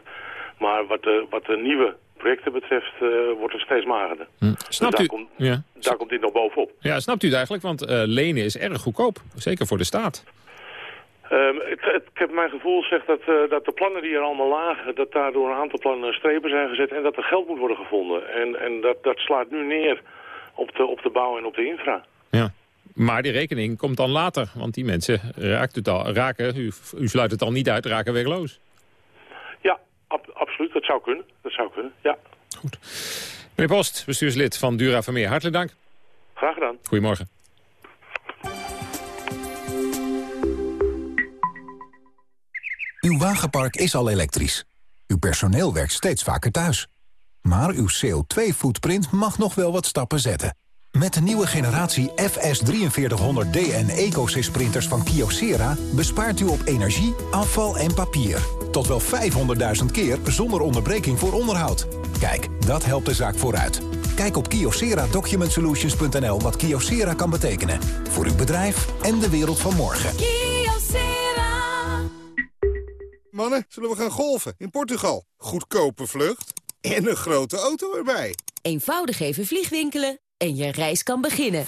Maar wat de, wat de nieuwe projecten betreft wordt het steeds magerder. Hm. Snapt dus u? daar, komt, ja. daar komt dit nog bovenop. Ja, snapt u het eigenlijk? Want lenen is erg goedkoop. Zeker voor de staat. Um, ik, ik, heb mijn gevoel zegt dat, uh, dat de plannen die er allemaal lagen, dat daardoor een aantal plannen strepen zijn gezet en dat er geld moet worden gevonden. En, en dat, dat slaat nu neer op de, op de bouw en op de infra. Ja, maar die rekening komt dan later, want die mensen raakt het al, raken, u, u sluit het al niet uit, raken werkloos. Ja, ab, absoluut, dat zou kunnen. Dat zou kunnen, ja. Goed. Meneer Post, bestuurslid van Dura Vermeer, hartelijk dank. Graag gedaan. Goedemorgen. Uw wagenpark is al elektrisch. Uw personeel werkt steeds vaker thuis. Maar uw CO2-footprint mag nog wel wat stappen zetten. Met de nieuwe generatie FS4300D en EcoSys printers van Kyocera... bespaart u op energie, afval en papier. Tot wel 500.000 keer zonder onderbreking voor onderhoud. Kijk, dat helpt de zaak vooruit. Kijk op kyocera-document-solutions.nl wat Kyocera kan betekenen. Voor uw bedrijf en de wereld van morgen. Mannen, zullen we gaan golfen in Portugal? Goedkope vlucht en een grote auto erbij. Eenvoudig even vliegwinkelen en je reis kan beginnen.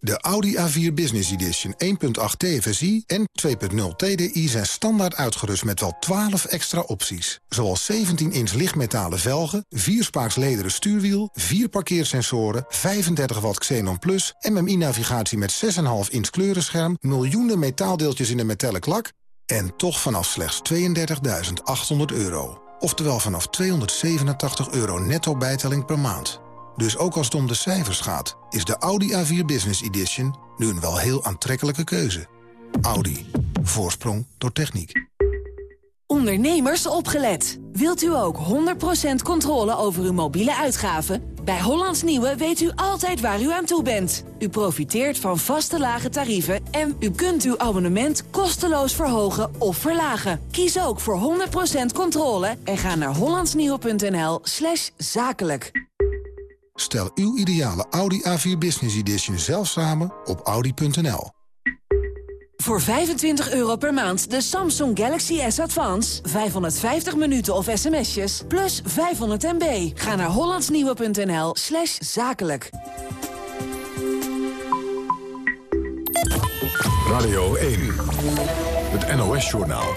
De Audi A4 Business Edition 1.8 TFSI en 2.0 TDI zijn standaard uitgerust met wel 12 extra opties. Zoals 17-inch lichtmetalen velgen, 4-spaaks lederen stuurwiel, 4 parkeersensoren, 35 watt Xenon Plus, MMI-navigatie met 6,5 inch kleurenscherm, miljoenen metaaldeeltjes in de metallic lak en toch vanaf slechts 32.800 euro. Oftewel vanaf 287 euro netto bijtelling per maand. Dus ook als het om de cijfers gaat, is de Audi A4 Business Edition nu een wel heel aantrekkelijke keuze. Audi. Voorsprong door techniek. Ondernemers opgelet. Wilt u ook 100% controle over uw mobiele uitgaven? Bij Hollands Nieuwe weet u altijd waar u aan toe bent. U profiteert van vaste lage tarieven en u kunt uw abonnement kosteloos verhogen of verlagen. Kies ook voor 100% controle en ga naar hollandsnieuwe.nl slash zakelijk. Stel uw ideale Audi A4 Business Edition zelf samen op audi.nl. Voor 25 euro per maand de Samsung Galaxy S Advance. 550 minuten of sms'jes, plus 500 MB. Ga naar hollandsnieuwe.nl slash zakelijk. Radio 1, het NOS-journaal.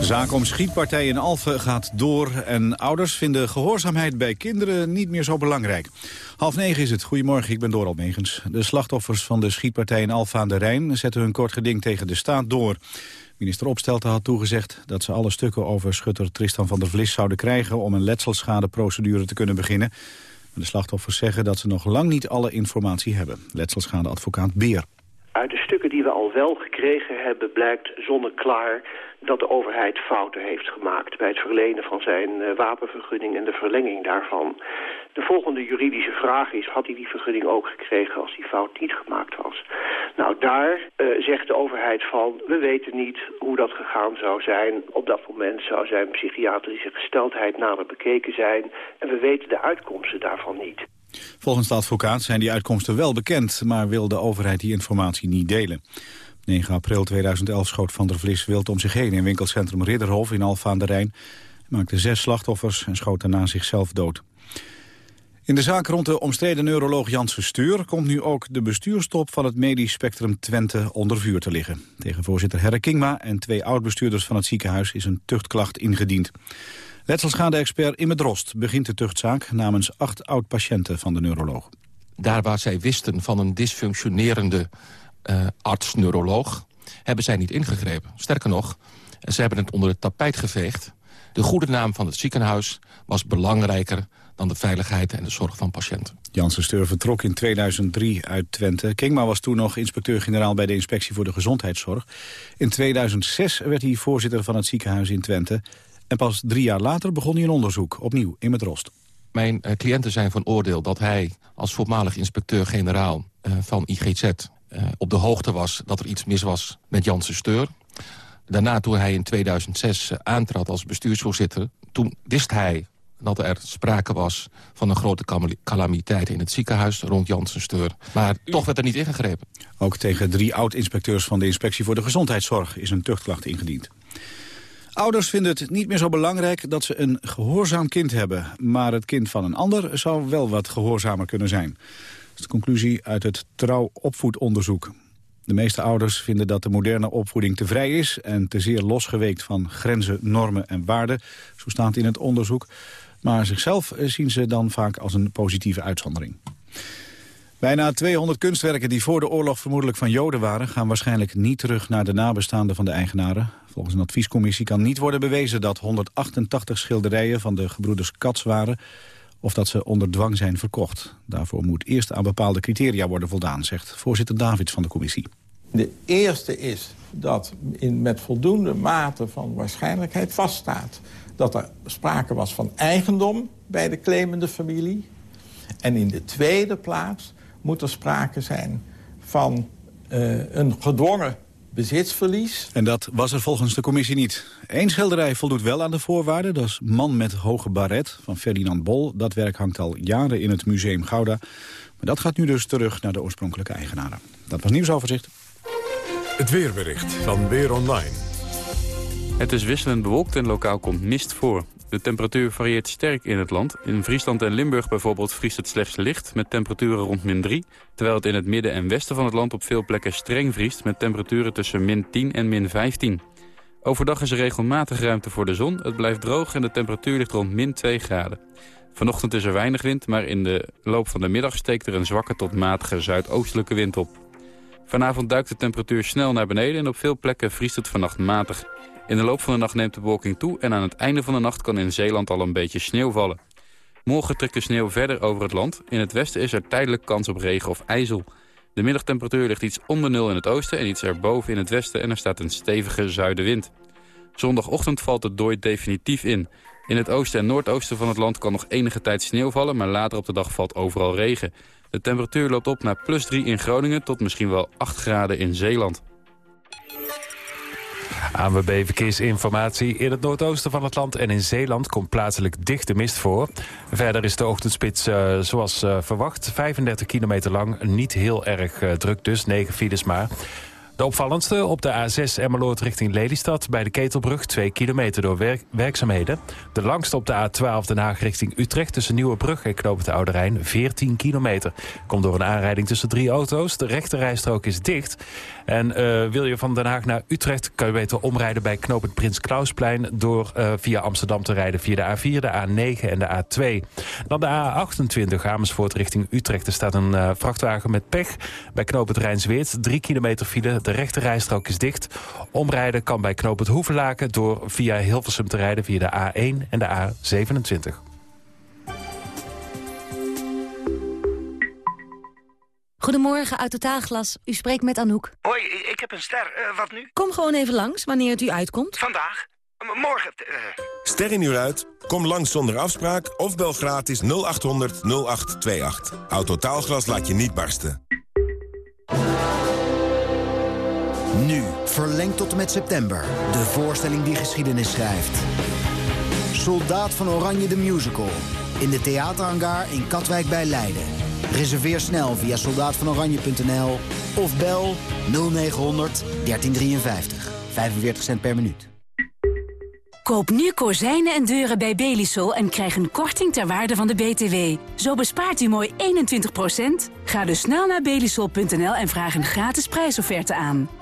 Zaak om schietpartij in Alphen gaat door en ouders vinden gehoorzaamheid bij kinderen niet meer zo belangrijk. Half negen is het. Goedemorgen, ik ben Doral Megens. De slachtoffers van de schietpartij in Alphen aan de Rijn zetten hun kort geding tegen de staat door. Minister Opstelten had toegezegd dat ze alle stukken over schutter Tristan van der Vlis zouden krijgen om een letselschadeprocedure te kunnen beginnen. De slachtoffers zeggen dat ze nog lang niet alle informatie hebben. Letselschadeadvocaat Beer. Uit de stukken die we al wel gekregen hebben blijkt zonneklaar dat de overheid fouten heeft gemaakt bij het verlenen van zijn uh, wapenvergunning en de verlenging daarvan. De volgende juridische vraag is, had hij die vergunning ook gekregen als die fout niet gemaakt was? Nou, daar uh, zegt de overheid van, we weten niet hoe dat gegaan zou zijn. Op dat moment zou zijn psychiatrische gesteldheid nader bekeken zijn en we weten de uitkomsten daarvan niet. Volgens de advocaat zijn die uitkomsten wel bekend, maar wil de overheid die informatie niet delen. 9 april 2011 schoot Van der Vlis wild om zich heen in winkelcentrum Ridderhof in Alfa aan de Rijn. Maakte zes slachtoffers en schoot daarna zichzelf dood. In de zaak rond de omstreden neuroloog Janssen Stuur komt nu ook de bestuurstop van het medisch spectrum Twente onder vuur te liggen. Tegen voorzitter Herre Kingma en twee oud-bestuurders van het ziekenhuis is een tuchtklacht ingediend. Letselschade-expert Imme Drost begint de tuchtzaak namens acht oud-patiënten van de neuroloog. Daar waar zij wisten van een dysfunctionerende uh, arts-neuroloog... hebben zij niet ingegrepen. Sterker nog, ze hebben het onder het tapijt geveegd. De goede naam van het ziekenhuis was belangrijker dan de veiligheid en de zorg van patiënten. Janssen Steur vertrok in 2003 uit Twente. Kingma was toen nog inspecteur-generaal bij de Inspectie voor de Gezondheidszorg. In 2006 werd hij voorzitter van het ziekenhuis in Twente. En pas drie jaar later begon hij een onderzoek, opnieuw in Medrost. Mijn uh, cliënten zijn van oordeel dat hij als voormalig inspecteur-generaal uh, van IGZ... Uh, op de hoogte was dat er iets mis was met Janssen Steur. Daarna, toen hij in 2006 aantrad als bestuursvoorzitter... toen wist hij dat er sprake was van een grote calamiteit in het ziekenhuis rond Janssen Steur. Maar toch werd er niet ingegrepen. Ook tegen drie oud-inspecteurs van de Inspectie voor de Gezondheidszorg is een tuchtklacht ingediend. Ouders vinden het niet meer zo belangrijk dat ze een gehoorzaam kind hebben. Maar het kind van een ander zou wel wat gehoorzamer kunnen zijn. Dat is de conclusie uit het trouw opvoedonderzoek. De meeste ouders vinden dat de moderne opvoeding te vrij is... en te zeer losgeweekt van grenzen, normen en waarden. Zo staat in het onderzoek. Maar zichzelf zien ze dan vaak als een positieve uitzondering. Bijna 200 kunstwerken die voor de oorlog vermoedelijk van Joden waren... gaan waarschijnlijk niet terug naar de nabestaanden van de eigenaren. Volgens een adviescommissie kan niet worden bewezen dat 188 schilderijen van de gebroeders Katz waren... of dat ze onder dwang zijn verkocht. Daarvoor moet eerst aan bepaalde criteria worden voldaan, zegt voorzitter Davids van de commissie. De eerste is dat in, met voldoende mate van waarschijnlijkheid vaststaat... dat er sprake was van eigendom bij de claimende familie. En in de tweede plaats moet er sprake zijn van uh, een gedwongen bezitsverlies. En dat was er volgens de commissie niet. Eén schilderij voldoet wel aan de voorwaarden. Dat is Man met hoge baret van Ferdinand Bol. Dat werk hangt al jaren in het museum Gouda. Maar dat gaat nu dus terug naar de oorspronkelijke eigenaren. Dat was nieuwsoverzicht. Het weerbericht van Weer Online. Het is wisselend bewolkt en lokaal komt mist voor. De temperatuur varieert sterk in het land. In Friesland en Limburg bijvoorbeeld vriest het slechts licht... met temperaturen rond min 3... terwijl het in het midden en westen van het land op veel plekken streng vriest... met temperaturen tussen min 10 en min 15. Overdag is er regelmatig ruimte voor de zon. Het blijft droog en de temperatuur ligt rond min 2 graden. Vanochtend is er weinig wind, maar in de loop van de middag steekt er een zwakke tot matige zuidoostelijke wind op. Vanavond duikt de temperatuur snel naar beneden en op veel plekken vriest het vannacht matig. In de loop van de nacht neemt de bewolking toe en aan het einde van de nacht kan in Zeeland al een beetje sneeuw vallen. Morgen trekt de sneeuw verder over het land. In het westen is er tijdelijk kans op regen of ijzel. De middagtemperatuur ligt iets onder nul in het oosten en iets erboven in het westen en er staat een stevige zuidenwind. Zondagochtend valt het dooi definitief in. In het oosten en noordoosten van het land kan nog enige tijd sneeuw vallen, maar later op de dag valt overal regen. De temperatuur loopt op naar plus 3 in Groningen tot misschien wel 8 graden in Zeeland. ANWB Verkeersinformatie. In het noordoosten van het land en in Zeeland komt plaatselijk dichte mist voor. Verder is de ochtendspits uh, zoals uh, verwacht. 35 kilometer lang, niet heel erg uh, druk dus, 9 files maar. De opvallendste op de A6 Emmeloord richting Lelystad... bij de Ketelbrug, 2 kilometer door werk werkzaamheden. De langste op de A12 Den Haag richting Utrecht... tussen Nieuwebrug en Knoop de Oude Rijn, 14 kilometer. Komt door een aanrijding tussen drie auto's. De rechterrijstrook is dicht. En uh, wil je van Den Haag naar Utrecht... kan je beter omrijden bij knooppunt Prins Klausplein... door uh, via Amsterdam te rijden via de A4, de A9 en de A2. Dan de A28 Amersfoort richting Utrecht. Er staat een uh, vrachtwagen met pech bij knooppunt Rijnsweert. 3 kilometer file, de rechterrijstrook is dicht. Omrijden kan bij knooppunt Hoevelaken... door via Hilversum te rijden via de A1 en de A27. Goedemorgen, uit Totaalglas. U spreekt met Anouk. Hoi, ik heb een ster. Uh, wat nu? Kom gewoon even langs, wanneer het u uitkomt. Vandaag? M morgen? Uh... Ster in uur uit? Kom langs zonder afspraak of bel gratis 0800 0828. Autotaalglas laat je niet barsten. Nu, verlengd tot en met september. De voorstelling die geschiedenis schrijft. Soldaat van Oranje de Musical. In de theaterhangar in Katwijk bij Leiden. Reserveer snel via soldaatvanoranje.nl of bel 0900 1353. 45 cent per minuut. Koop nu kozijnen en deuren bij Belisol en krijg een korting ter waarde van de BTW. Zo bespaart u mooi 21%. Ga dus snel naar belisol.nl en vraag een gratis prijsofferte aan.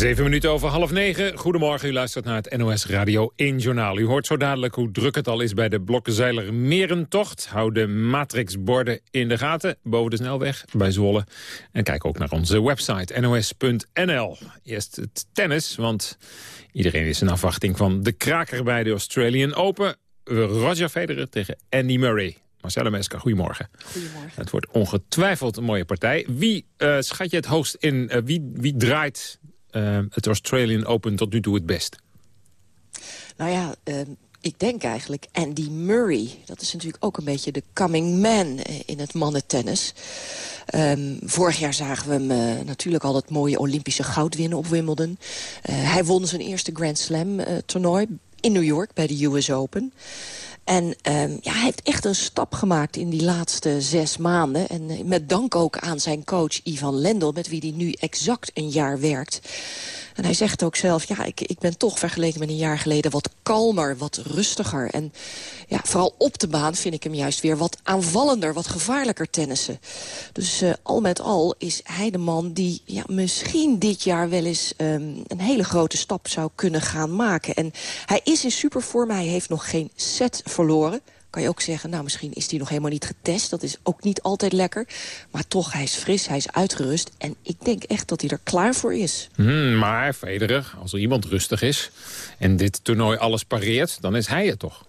Zeven minuten over half negen. Goedemorgen, u luistert naar het NOS Radio 1 Journaal. U hoort zo dadelijk hoe druk het al is bij de Blokkenzeiler Merentocht. Hou de matrixborden in de gaten, boven de snelweg bij Zwolle. En kijk ook naar onze website nos.nl. Eerst het tennis, want iedereen is in afwachting van de kraker bij de Australian Open. Roger Federer tegen Andy Murray. Marcella Mesker, goedemorgen. Goedemorgen. Het wordt ongetwijfeld een mooie partij. Wie uh, schat je het hoogst in? Uh, wie, wie draait het Australian Open tot nu toe het best? Nou ja, uh, ik denk eigenlijk Andy Murray. Dat is natuurlijk ook een beetje de coming man in het mannentennis. Um, vorig jaar zagen we hem uh, natuurlijk al dat mooie Olympische goud winnen op Wimbledon. Uh, hij won zijn eerste Grand Slam toernooi in New York bij de US Open. En um, ja, hij heeft echt een stap gemaakt in die laatste zes maanden. En uh, met dank ook aan zijn coach Ivan Lendl... met wie hij nu exact een jaar werkt. En hij zegt ook zelf, ja, ik, ik ben toch vergeleken met een jaar geleden... wat kalmer, wat rustiger. En ja, vooral op de baan vind ik hem juist weer wat aanvallender... wat gevaarlijker tennissen. Dus uh, al met al is hij de man die ja, misschien dit jaar wel eens... Um, een hele grote stap zou kunnen gaan maken. En hij is in supervorm, hij heeft nog geen set verloren kan je ook zeggen, nou misschien is hij nog helemaal niet getest. Dat is ook niet altijd lekker. Maar toch, hij is fris, hij is uitgerust. En ik denk echt dat hij er klaar voor is. Hmm, maar Federer, als er iemand rustig is... en dit toernooi alles pareert, dan is hij het toch?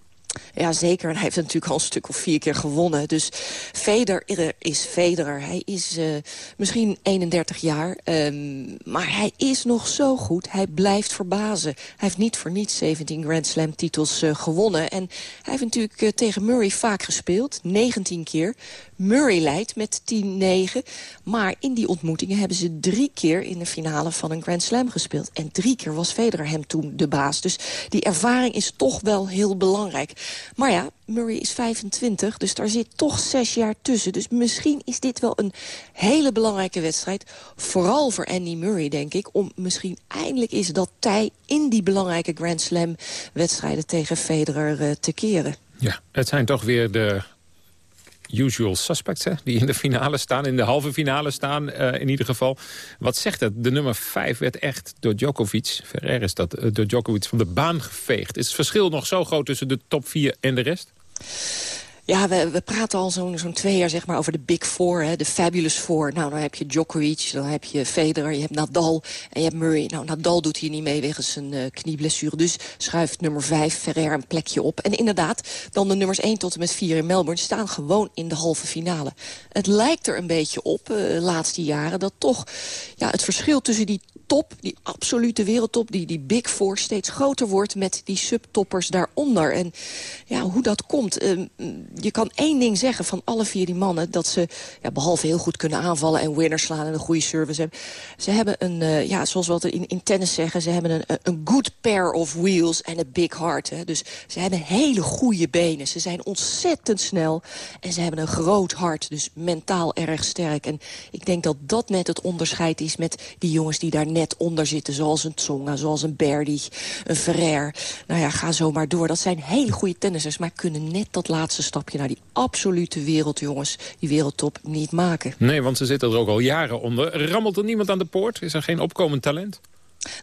Ja, zeker. En hij heeft natuurlijk al een stuk of vier keer gewonnen. Dus Federer is Federer. Hij is uh, misschien 31 jaar. Um, maar hij is nog zo goed. Hij blijft verbazen. Hij heeft niet voor niets 17 Grand Slam titels uh, gewonnen. En hij heeft natuurlijk uh, tegen Murray vaak gespeeld. 19 keer. Murray leidt met 10-9. Maar in die ontmoetingen hebben ze drie keer in de finale van een Grand Slam gespeeld. En drie keer was Federer hem toen de baas. Dus die ervaring is toch wel heel belangrijk. Maar ja, Murray is 25, dus daar zit toch zes jaar tussen. Dus misschien is dit wel een hele belangrijke wedstrijd. Vooral voor Andy Murray, denk ik. Om misschien eindelijk is dat tij in die belangrijke Grand Slam wedstrijden tegen Federer uh, te keren. Ja, het zijn toch weer de usual suspects, hè, die in de finale staan, in de halve finale staan uh, in ieder geval. Wat zegt het? De nummer 5 werd echt door Djokovic, Ferrer is dat, uh, door Djokovic van de baan geveegd. Is het verschil nog zo groot tussen de top 4 en de rest? Ja, we, we praten al zo'n twee jaar zeg maar, over de Big Four, hè, de Fabulous Four. Nou, dan heb je Djokovic, dan heb je Federer, je hebt Nadal en je hebt Murray. Nou, Nadal doet hier niet mee wegens een uh, knieblessure. Dus schuift nummer 5, Ferrer, een plekje op. En inderdaad, dan de nummers 1 tot en met 4 in Melbourne staan gewoon in de halve finale. Het lijkt er een beetje op, de laatste jaren, dat toch ja, het verschil tussen die top, die absolute wereldtop, die, die Big Four, steeds groter wordt met die subtoppers daaronder. En ja, hoe dat komt, uh, je kan één ding zeggen van alle vier die mannen... dat ze, ja, behalve heel goed kunnen aanvallen en winners slaan... en een goede service hebben... ze hebben een, uh, ja, zoals we in, in tennis zeggen... ze hebben een, een good pair of wheels en een big heart. Hè. Dus ze hebben hele goede benen. Ze zijn ontzettend snel en ze hebben een groot hart. Dus mentaal erg sterk. En ik denk dat dat net het onderscheid is met die jongens die daar net onder zitten. Zoals een Tsonga, zoals een Berdy, een Ferrer. Nou ja, ga zo maar door. Dat zijn hele goede tennissers, maar kunnen net dat laatste stapje naar die absolute wereldjongens, die wereldtop, niet maken. Nee, want ze zitten er ook al jaren onder. Rammelt er niemand aan de poort? Is er geen opkomend talent?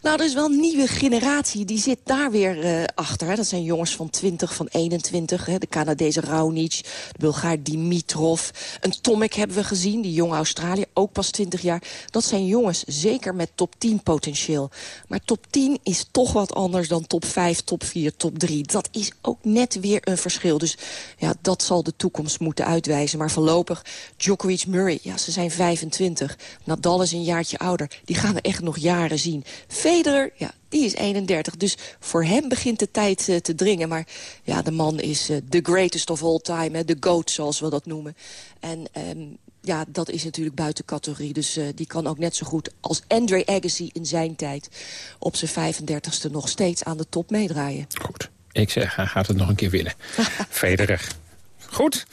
Nou, er is wel een nieuwe generatie, die zit daar weer uh, achter. Hè. Dat zijn jongens van 20, van 21. Hè. De Canadese Raonic, de Bulgaar Dimitrov. Een Tomek hebben we gezien, die jonge Australië, ook pas 20 jaar. Dat zijn jongens, zeker met top 10 potentieel. Maar top 10 is toch wat anders dan top 5, top 4, top 3. Dat is ook net weer een verschil. Dus ja, dat zal de toekomst moeten uitwijzen. Maar voorlopig, Djokovic, Murray, ja, ze zijn 25. Nadal is een jaartje ouder. Die gaan we echt nog jaren zien. Federer, ja, die is 31. Dus voor hem begint de tijd uh, te dringen. Maar ja, de man is uh, the greatest of all time. De GOAT, zoals we dat noemen. En um, ja, dat is natuurlijk buiten categorie. Dus uh, die kan ook net zo goed als Andre Agassi in zijn tijd... op zijn 35ste nog steeds aan de top meedraaien. Goed. Ik zeg, hij gaat het nog een keer winnen. Federer. Goed.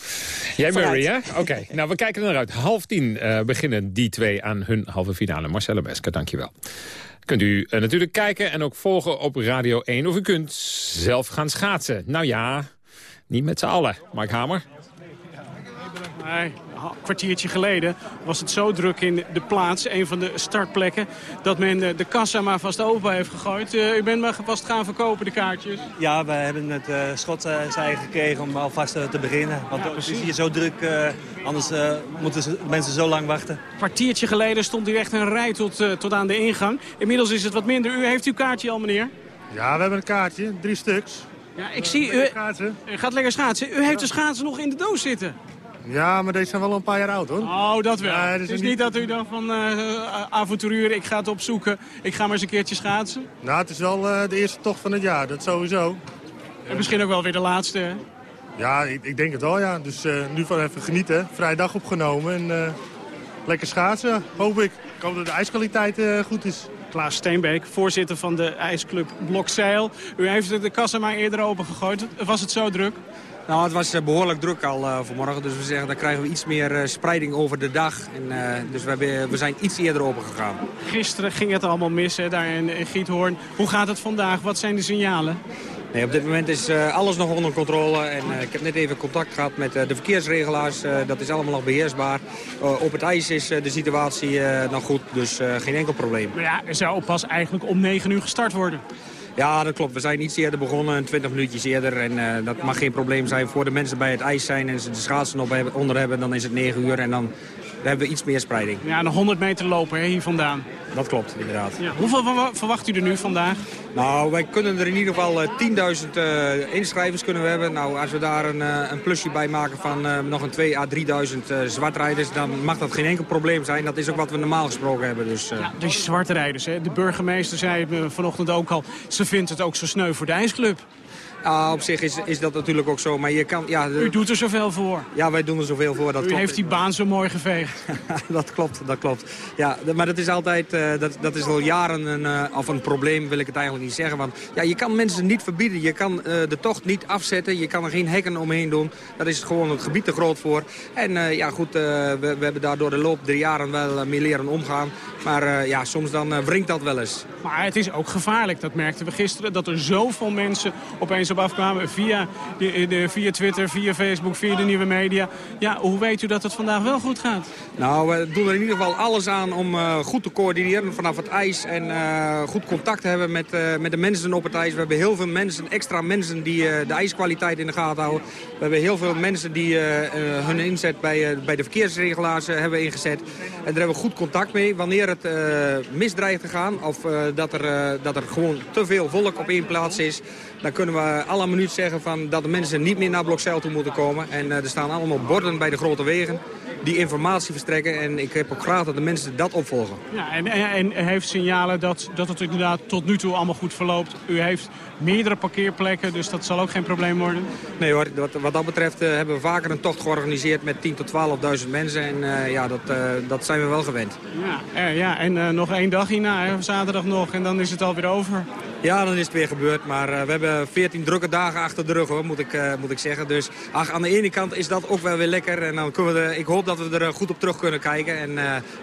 Jij Murray, hè? Oké, okay. nou we kijken er naar uit. Half tien uh, beginnen die twee aan hun halve finale. Marcella Mesker, dankjewel. Kunt u uh, natuurlijk kijken en ook volgen op Radio 1. Of u kunt zelf gaan schaatsen. Nou ja, niet met z'n allen. Mark Hamer. Nee, een kwartiertje geleden was het zo druk in de plaats, een van de startplekken, dat men de kassa maar vast open heeft gegooid. Uh, u bent maar vast gaan verkopen, de kaartjes? Ja, we hebben het uh, schot uh, gekregen om alvast te beginnen. Want ja, het is hier zo druk, anders moeten mensen zo lang wachten. Een kwartiertje geleden stond hier echt een rij tot, tot aan de ingang. Inmiddels is het wat minder. U heeft uw kaartje al, meneer? Ja, we hebben een kaartje, drie stuks. Ja, ik zie u... U gaat lekker schaatsen. U heeft de schaatsen nog in de doos zitten. Ja, maar deze zijn wel een paar jaar oud, hoor. Oh, dat wel. Ja, het is, niet... niet dat u dan van uh, avonturier, ik ga het opzoeken, ik ga maar eens een keertje schaatsen? Nou, het is wel uh, de eerste tocht van het jaar, dat sowieso. En misschien ook wel weer de laatste, hè? Ja, ik, ik denk het wel, ja. Dus uh, nu van even genieten. Vrijdag opgenomen en lekker schaatsen, hoop ik. Ik hoop dat de ijskwaliteit goed is. Klaas Steenbeek, voorzitter van de ijsclub Blokzeil. U heeft de kassa maar eerder opengegooid. Was het zo druk? Nou, het was behoorlijk druk al uh, vanmorgen. Dus we zeggen, dan krijgen we iets meer uh, spreiding over de dag. En, dus we, hebben, we zijn iets eerder open gegaan. Gisteren ging het allemaal mis hè, daar in, in Giethoorn. Hoe gaat het vandaag? Wat zijn de signalen? Nee, op dit moment is alles nog onder controle. En ik heb net even contact gehad met de verkeersregelaars. dat is allemaal nog beheersbaar. op het ijs is de situatie nog goed, dus geen enkel probleem. Maar ja, er zou pas eigenlijk om 9 uur gestart worden. Ja, dat klopt. We zijn iets eerder begonnen, 20 minuutjes eerder. En uh, dat mag geen probleem zijn voor de mensen bij het ijs zijn... en ze de schaatsen nog onder hebben, dan is het 9 uur. En dan hebben we iets meer spreiding. Ja, nog 100 meter lopen hè, hier vandaan. Dat klopt, inderdaad. Ja. Hoeveel verwacht u er nu vandaag? Nou, wij kunnen er in ieder geval uh, 10.000 uh, inschrijvers kunnen we hebben. Nou, als we daar een, uh, een plusje bij maken van uh, nog een 2 à 3.000 zwartrijders... dan mag dat geen enkel probleem zijn. Dat is ook wat we normaal gesproken hebben. Dus, ja, dus zwartrijders, hè? De burgemeester zei vanochtend ook al... ze vindt het ook zo sneu voor de ijsclub. Ah, op zich is, is dat natuurlijk ook zo, maar je kan... Ja, U doet er zoveel voor. Ja, wij doen er zoveel voor. Dat U klopt. heeft die baan zo mooi geveegd. dat klopt, dat klopt. Ja, maar dat is altijd, eh, dat, dat is al jaren een, eh, of een probleem, wil ik het eigenlijk niet zeggen. Want ja, je kan mensen niet verbieden. Je kan eh, de tocht niet afzetten. Je kan er geen hekken omheen doen. Daar is gewoon het gebied te groot voor. En ja, goed, we, we hebben daar door de loop der jaren wel eh, mee leren omgaan. Maar ja, soms dan wringt dat wel eens. Maar het is ook gevaarlijk, dat merkten we gisteren. Dat er zoveel mensen opeens op afkwamen via, de, via Twitter, via Facebook, via de nieuwe media. Ja, hoe weet u dat het vandaag wel goed gaat? Nou, we doen er in ieder geval alles aan om eh, goed te coördineren vanaf het ijs. En eh, goed contact te hebben met, eh, met de mensen op het ijs. We hebben heel veel mensen, extra mensen die de ijskwaliteit in de gaten houden. We hebben heel veel mensen die hun inzet bij, bij de verkeersregelaars hebben ingezet. En daar hebben we goed contact mee. Wanneer het misdreigt te gaan of dat, er, dat er gewoon te veel volk op één plaats is... dan kunnen we alle minuut zeggen van dat de mensen niet meer naar Blokzeil toe moeten komen. En eh, er staan allemaal borden bij de grote wegen die informatie verstrekken. En ik heb ook graag dat de mensen dat opvolgen. Ja, en, en, en heeft signalen dat, dat het inderdaad tot nu toe allemaal goed verloopt. U heeft meerdere parkeerplekken, dus dat zal ook geen probleem worden. Nee hoor, wat, wat dat betreft eh, hebben we vaker een tocht georganiseerd met 10.000 tot 12.000 mensen. En eh, ja, dat, dat zijn we wel gewend. Ja, ja en nog één dag hierna, hè, zaterdag nog, en dan is het alweer over. Ja, dan is het weer gebeurd. Maar eh, we hebben 14 drukke dagen achter de rug, hoor, moet, ik, eh, moet ik zeggen. Dus ach, aan de ene kant is dat ook wel weer lekker. En dan kunnen ik hoop dat we er eh, goed op terug kunnen kijken. En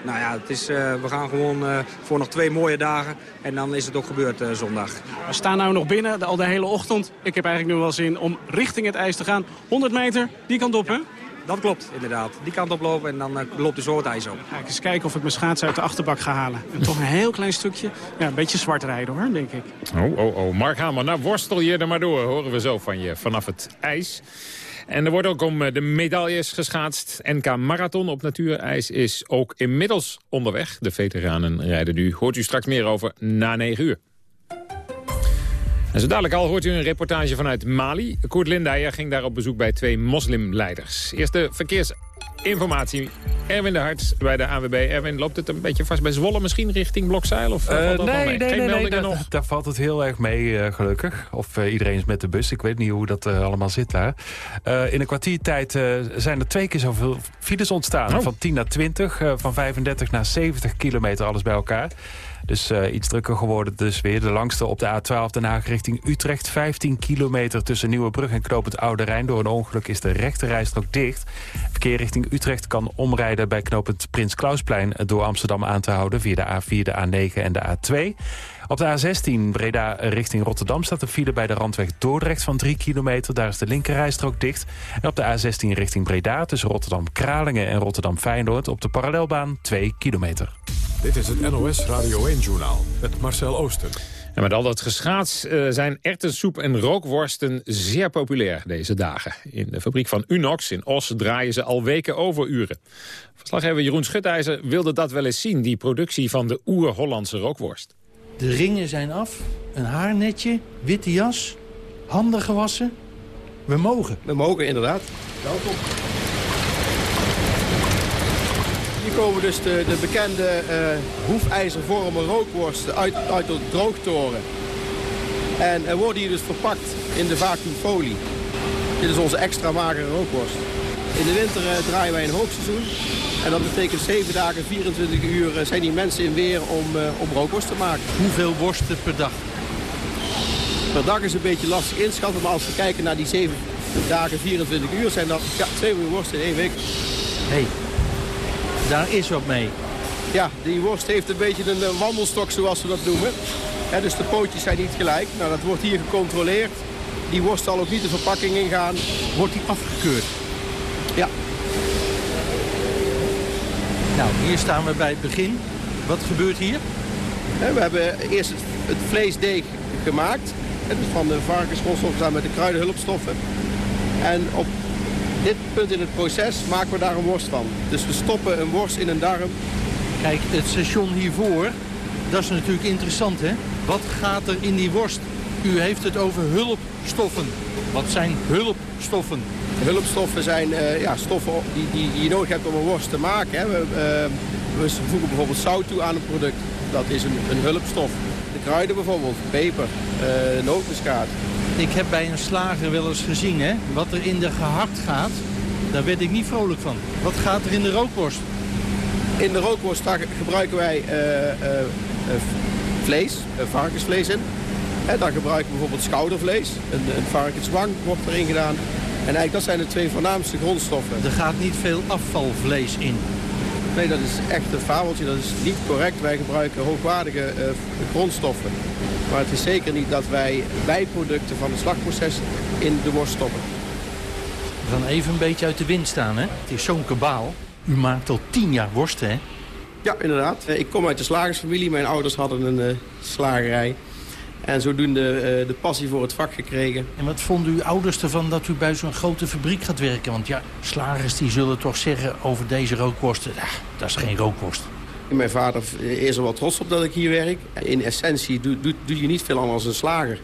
nou ja, het is, we gaan gewoon voor nog twee mooie dagen. En dan is het ook gebeurd zondag. We staan nou nog binnen, al de hele ochtend. Ik heb eigenlijk nu wel zin om richting het ijs te gaan. 100 meter, die kant op, hè? Dat klopt, inderdaad. Die kant oplopen en dan eh, loopt de zo het ijs op. Ga ik eens kijken of ik mijn schaats uit de achterbak ga halen. En toch een heel klein stukje. Ja, een beetje zwart rijden hoor, denk ik. Oh, oh, oh. Mark Hamer, nou worstel je er maar door, horen we zo van je vanaf het ijs. En er wordt ook om eh, de medailles geschaatst. NK Marathon op natuurijs is ook inmiddels onderweg. De veteranen rijden nu. Hoort u straks meer over na 9 uur. En zo dadelijk al hoort u een reportage vanuit Mali. Koert Lindijer ging daar op bezoek bij twee moslimleiders. Eerst de verkeersinformatie. Erwin de Hart bij de AWB. Erwin, loopt het een beetje vast bij Zwolle misschien richting Blokzeil? Of eh, Eh, valt dat wel nee, mee? nee, Geen nee, nog? daar valt het heel erg mee, eh, gelukkig. Of iedereen is met de bus. Ik weet niet hoe dat allemaal zit daar. In een kwartiertijd zijn er twee keer zoveel files ontstaan. Oh. Van 10 naar 20, eh, van 35 naar 70 kilometer, alles bij elkaar. Dus eh, iets drukker geworden dus weer. De langste op de A12 Den Haag richting Utrecht. 15 kilometer tussen Nieuwebrug en Knopend Oude Rijn. Door een ongeluk is de rechterrijstrook dicht. Verkeer richting Utrecht kan omrijden bij Knopend Prins Klausplein... door Amsterdam aan te houden via de A4, de A9 en de A2. Op de A16 Breda richting Rotterdam staat de file bij de randweg Dordrecht van 3 kilometer. Daar is de linkerrijstrook dicht. En op de A16 richting Breda tussen Rotterdam-Kralingen en Rotterdam-Feyenoord... op de parallelbaan 2 kilometer. Dit is het NOS Radio 1-journaal met Marcel Oosten. En met al dat geschaats eh, zijn erwtensoep en rookworsten zeer populair deze dagen. In de fabriek van Unox in Os draaien ze al weken overuren. Verslaggever Jeroen Schutijzer wilde dat wel eens zien, die productie van de oer-Hollandse rookworst. De ringen zijn af, een haarnetje, witte jas, handen gewassen. We mogen. We mogen inderdaad. Welkom. Komen dus de, de bekende eh hoefijzervormen rookworsten uit, uit de droogtoren. En worden hier dus verpakt in de vacuümfolie. Dit is onze extra magere rookworst. In de winter eh, draaien wij een hoogseizoen. En dat betekent 7 dagen, 24 uur eh, zijn die mensen in weer om, om rookworst te maken. Hoeveel worsten per dag? Per dag is een beetje lastig inschatten, maar als we kijken naar die 7 dagen, 24 uur, zijn dat ja, 2 miljoen worsten in één week. Hey, daar is wat mee. Ja, die worst heeft een beetje een eh, wandelstok, zoals we dat noemen. Dus de pootjes zijn niet gelijk. Nou, dat wordt hier gecontroleerd. Die worst zal ook niet de verpakking ingaan. Wordt die afgekeurd? Ja. Nou, hier staan we bij het begin. Wat gebeurt hier? We hebben eerst het, het vleesdeeg gemaakt. Hè, dus van de varkensgrondstoffen samen met de kruidenhulpstoffen. En op dit punt in het proces maken we daar een worst van. Dus we stoppen een worst in een darm. Kijk, het station hiervoor, dat is natuurlijk interessant, hè? Wat gaat er in die worst? U heeft het over hulpstoffen. Wat zijn hulpstoffen? Hulpstoffen zijn eh, ja, stoffen die, die je nodig hebt om een worst te maken. Hè. We, eh, we voegen bijvoorbeeld zout toe aan een product. Dat is een, een hulpstof. De kruiden bijvoorbeeld. Peper, uh, nootmuskaat. Ik heb bij een slager wel eens gezien, hè, wat er in de gehakt gaat. Daar werd ik niet vrolijk van. Wat gaat er in de rookworst? In de rookworst gebruiken wij vlees, varkensvlees in. En dan gebruiken we bijvoorbeeld schoudervlees. Een, een varkenswang wordt erin gedaan. En eigenlijk dat zijn de twee voornaamste grondstoffen. Er gaat niet veel afvalvlees in. Nee, dat is echt een fabeltje. Dat is niet correct. Wij gebruiken hoogwaardige uh, grondstoffen. Maar het is zeker niet dat wij bijproducten van het slagproces in de worst stoppen. We gaan even een beetje uit de wind staan, hè? Het is zo'n kabaal. U maakt al tien jaar worsten, hè? Ja, inderdaad. Eh, ik kom uit de slagersfamilie. Mijn ouders hadden een uh, slagerij. En zodoende uh, de passie voor het vak gekregen. En wat vonden uw ouders ervan dat u bij zo'n grote fabriek gaat werken? Want ja, slagers die zullen toch zeggen over deze rookworsten... Ja, dat is geen rookworst. Mijn vader is er wel trots op dat ik hier werk. In essentie doe, doe, doe je niet veel anders als een slager.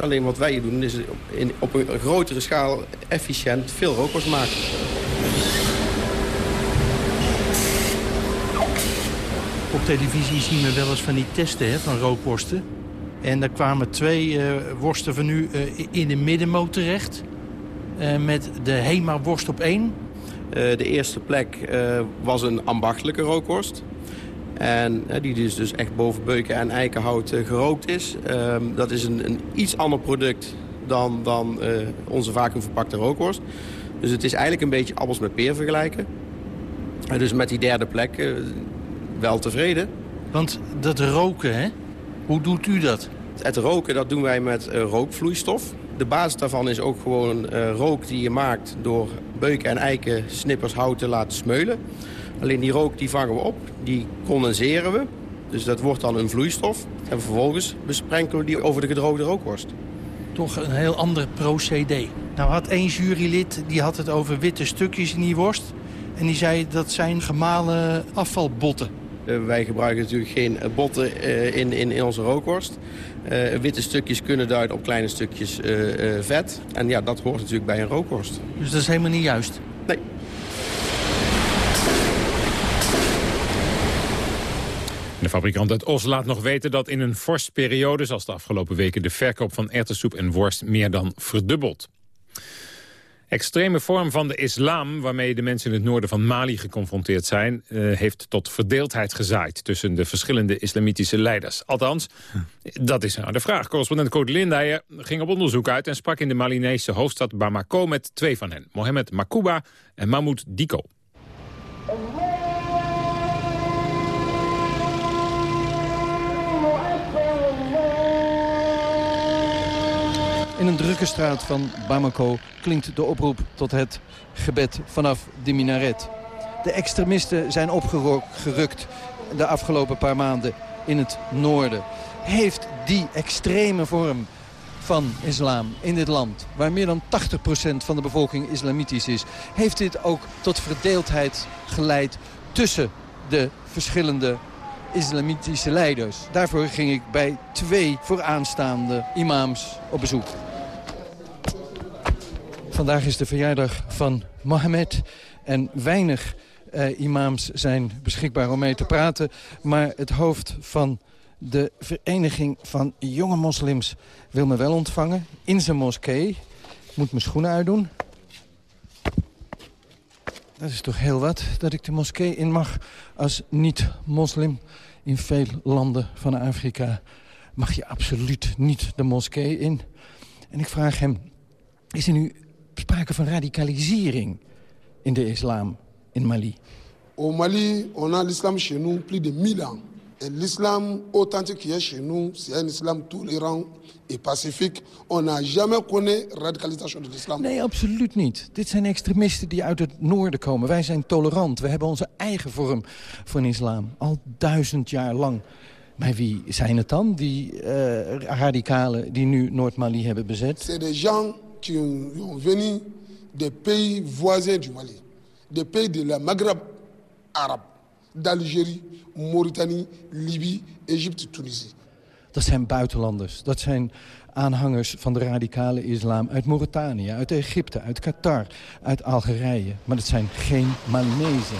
Alleen wat wij doen is in, op een grotere schaal efficiënt veel rookworst maken. Op televisie zien we wel eens van die testen hè, van rookworsten. En daar kwamen twee uh, worsten van u uh, in de middenmoot terecht. Uh, met de Hema-worst op één. de eerste plek was een ambachtelijke rookworst. En die dus, dus echt boven beuken en eikenhout gerookt is. Ehm, dat is een, een, iets ander product dan, dan onze vacuümverpakte rookworst. Dus het is eigenlijk een beetje appels met peer vergelijken. dus met die derde plek wel tevreden. Want dat roken, hè? Hoe doet u dat? Het roken dat doen wij met uh, rookvloeistof. De basis daarvan is ook gewoon uh, rook die je maakt door beuken en eiken snippers hout te laten smeulen. Alleen die rook die vangen we op, die condenseren we. Dus dat wordt dan een vloeistof. En vervolgens besprenkelen we die over de gedroogde rookworst. Toch een heel ander procedé. Nou had één jurylid die had het over witte stukjes in die worst. En die zei dat zijn gemalen afvalbotten. Uh, wij gebruiken natuurlijk geen botten uh, in, in, in onze rookworst. Uh, witte stukjes kunnen duiden op kleine stukjes vet. En ja, dat hoort natuurlijk bij een rookworst. Dus dat is helemaal niet juist? Nee. De fabrikant uit Os laat nog weten dat in een vorstperiode... zoals de afgelopen weken de verkoop van erwtensoep en worst meer dan verdubbelt extreme vorm van de islam waarmee de mensen in het noorden van Mali geconfronteerd zijn... Uh, heeft tot verdeeldheid gezaaid tussen de verschillende islamitische leiders. Althans, dat is nou de vraag. Correspondent Code Lindijer ging op onderzoek uit... en sprak in de Malinese hoofdstad Bamako met twee van hen. Mohamed Makuba en Mahmoud Diko. In een drukke straat van Bamako klinkt de oproep tot het gebed vanaf de minaret. De extremisten zijn opgerukt de afgelopen paar maanden in het noorden. Heeft die extreme vorm van islam in dit land... waar meer dan 80% van de bevolking islamitisch is... heeft dit ook tot verdeeldheid geleid tussen de verschillende islamitische leiders. Daarvoor ging ik bij twee vooraanstaande imams op bezoek. Vandaag is de verjaardag van Mohammed en weinig eh, imams zijn beschikbaar om mee te praten. Maar het hoofd van de vereniging van jonge moslims wil me wel ontvangen in zijn moskee. Ik moet mijn schoenen uitdoen. Dat is toch heel wat, dat ik de moskee in mag als niet-moslim. In veel landen van Afrika mag je absoluut niet de moskee in. En ik vraag hem, is er nu sprake van radicalisering in de islam in Mali? Au Mali, on a l'islam chez nous plus de 1000 ans. Et l'islam authentique qui est chez nous, c'est un islam tolérant et pacifique. On n'a jamais connu radicalisation de l'islam. Nee, absoluut niet. Dit zijn extremisten die uit het noorden komen. Wij zijn tolerant. We hebben onze eigen vorm van islam. Al duizend jaar lang. Maar wie zijn het dan, die uh, radicalen die nu Noord-Mali hebben bezet? C'est des gens qui ont venu des pays voisins du Mali. Des pays de la Maghreb arabe. D'Algérie, Mauritanie, Libië, Egypte, Tunisie. Dat zijn buitenlanders. Dat zijn aanhangers van de radicale islam uit Mauritanië, uit Egypte, uit Qatar, uit Algerije. Maar dat zijn geen Malinezen.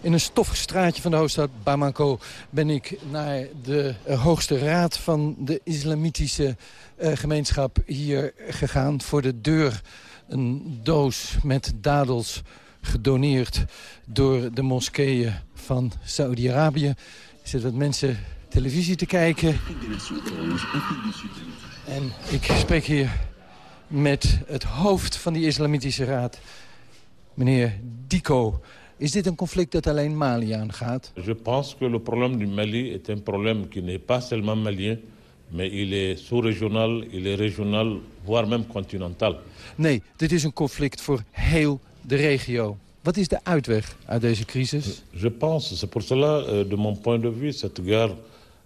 In een stoffig straatje van de hoofdstad Bamako ben ik naar de eh, hoogste raad van de islamitische uh, gemeenschap hier gegaan. Voor de deur een doos met dadels gedoneerd door de moskeeën van Saudi-Arabië. Er zitten wat mensen televisie te kijken. En ik spreek hier met het hoofd van die islamitische raad, meneer Diko. Is dit een conflict dat alleen Mali aangaat? Je pense que le problème du Mali est un problème qui n'est pas seulement malien, mais il est sous-régional, il est régional, voire même continental. Nee, dit is een conflict voor heel de regio. Wat is de uitweg uit deze crisis? Je pense, c'est pour cela, euh, de mon point de vue, cette guerre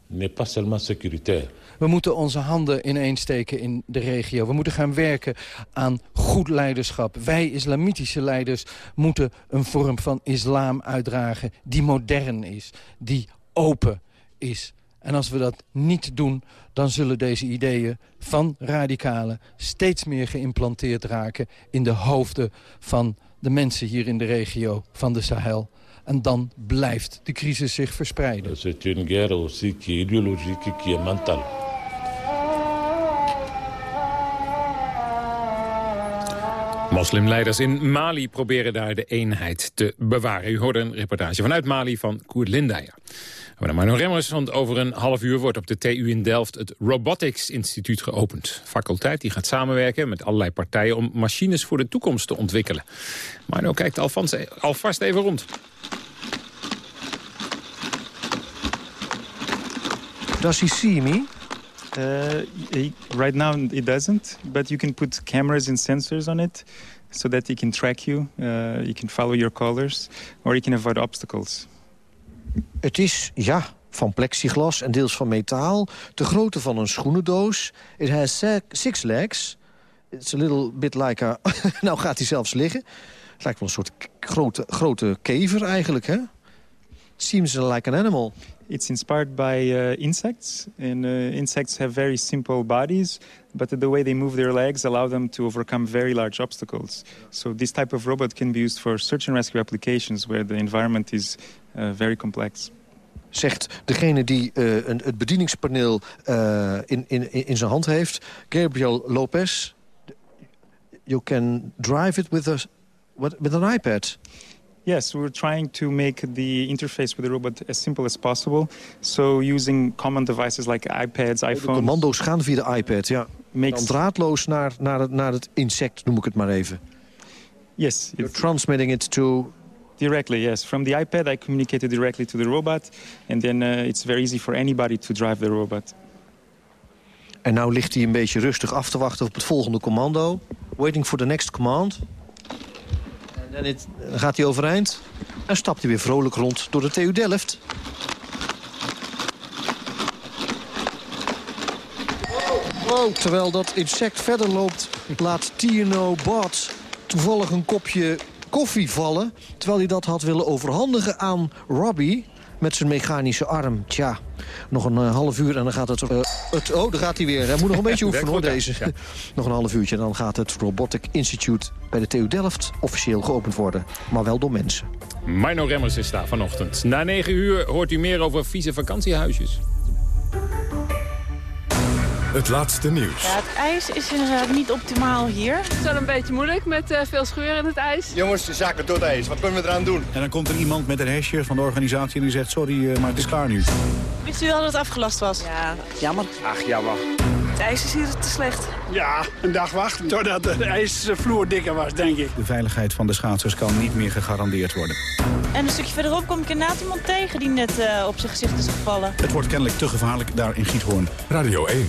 n'est pas seulement sécuritaire. We moeten onze handen ineensteken in de regio. We moeten gaan werken aan goed leiderschap. Wij islamitische leiders moeten een vorm van islam uitdragen... die modern is, die open is. En als we dat niet doen, dan zullen deze ideeën van radicalen... steeds meer geïmplanteerd raken in de hoofden van de mensen hier in de regio van de Sahel. En dan blijft de crisis zich verspreiden. Guerre aussi qui est idéologique, qui est mentale. Moslimleiders in Mali proberen daar de eenheid te bewaren. U hoorde een reportage vanuit Mali van Koert Lindeyer. Maar Marno Remmers, want over een half uur wordt op de TU in Delft het Robotics Instituut geopend. Faculteit die gaat samenwerken met allerlei partijen om machines voor de toekomst te ontwikkelen. Marno kijkt alvast, alvast even rond. Does he see me? Uh, right now it doesn't, but you can put cameras and sensors on it so that he can track you, uh, you can follow your colors, or you can avoid obstacles. Het is, ja, van plexiglas en deels van metaal. De grootte van een schoenendoos. It has six legs. It's a little bit like a... nou gaat hij zelfs liggen. Het lijkt wel een soort grote, grote kever eigenlijk, hè? Seems like an animal. It's inspired by uh, insects. And uh, insects have very simple bodies, but the way they move their legs allow them to overcome very large obstacles. So this type of robot can be used for search and rescue applications where the environment is uh, very complex. Zegt degene die uh, een, het bedieningspaneel uh, in, in, in zijn hand heeft, Gabriel Lopez. You can drive it with, a, with an iPad. Yes, we're trying to make the interface with the robot as simple as possible. So using common devices like iPads, iPhones... De commando's gaan via de iPad, ja. Makes... Dan draadloos naar, naar, het, naar het insect, noem ik het maar even. Yes. You're transmitting it to... Directly, yes. From the iPad I communicated directly to the robot. And then uh, it's very easy for anybody to drive the robot. En nou ligt hij een beetje rustig af te wachten op het volgende commando. Waiting for the next command. En dan gaat hij overeind en stapt hij weer vrolijk rond door de TU Delft. Oh, terwijl dat insect verder loopt, laat Tierno Bart toevallig een kopje koffie vallen... terwijl hij dat had willen overhandigen aan Robbie met zijn mechanische arm. Tja, nog een uh, half uur en dan gaat het, uh, het... Oh, daar gaat hij weer. Hij moet nog een beetje oefenen, hoor, deze. nog een half uurtje en dan gaat het Robotic Institute bij de TU Delft officieel geopend worden. Maar wel door mensen. Mino Remmers is daar vanochtend. Na negen uur hoort u meer over vieze vakantiehuisjes. Het laatste nieuws. Ja, het ijs is inderdaad niet optimaal hier. Het is wel een beetje moeilijk met uh, veel scheuren in het ijs. Jongens, de zaken door het ijs. Wat kunnen we eraan doen? En dan komt er iemand met een hesje van de organisatie en die zegt... sorry, uh, maar het is klaar nu. Wist u al dat het afgelast was? Ja, jammer. Ach, jammer. Het ijs is hier te slecht. Ja, een dag wachten totdat de ijsvloer dikker was, denk ik. De veiligheid van de schaatsers kan niet meer gegarandeerd worden. En een stukje verderop kom ik inderdaad iemand tegen die net uh, op zijn gezicht is gevallen. Het wordt kennelijk te gevaarlijk daar in Giethoorn. Radio 1.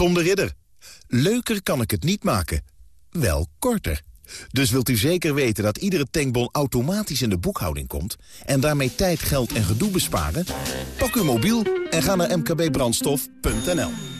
Tom de Ridder. Leuker kan ik het niet maken. Wel korter. Dus wilt u zeker weten dat iedere tankbon automatisch in de boekhouding komt... en daarmee tijd, geld en gedoe besparen? Pak uw mobiel en ga naar mkbbrandstof.nl.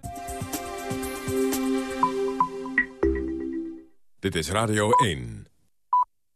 Dit is Radio 1.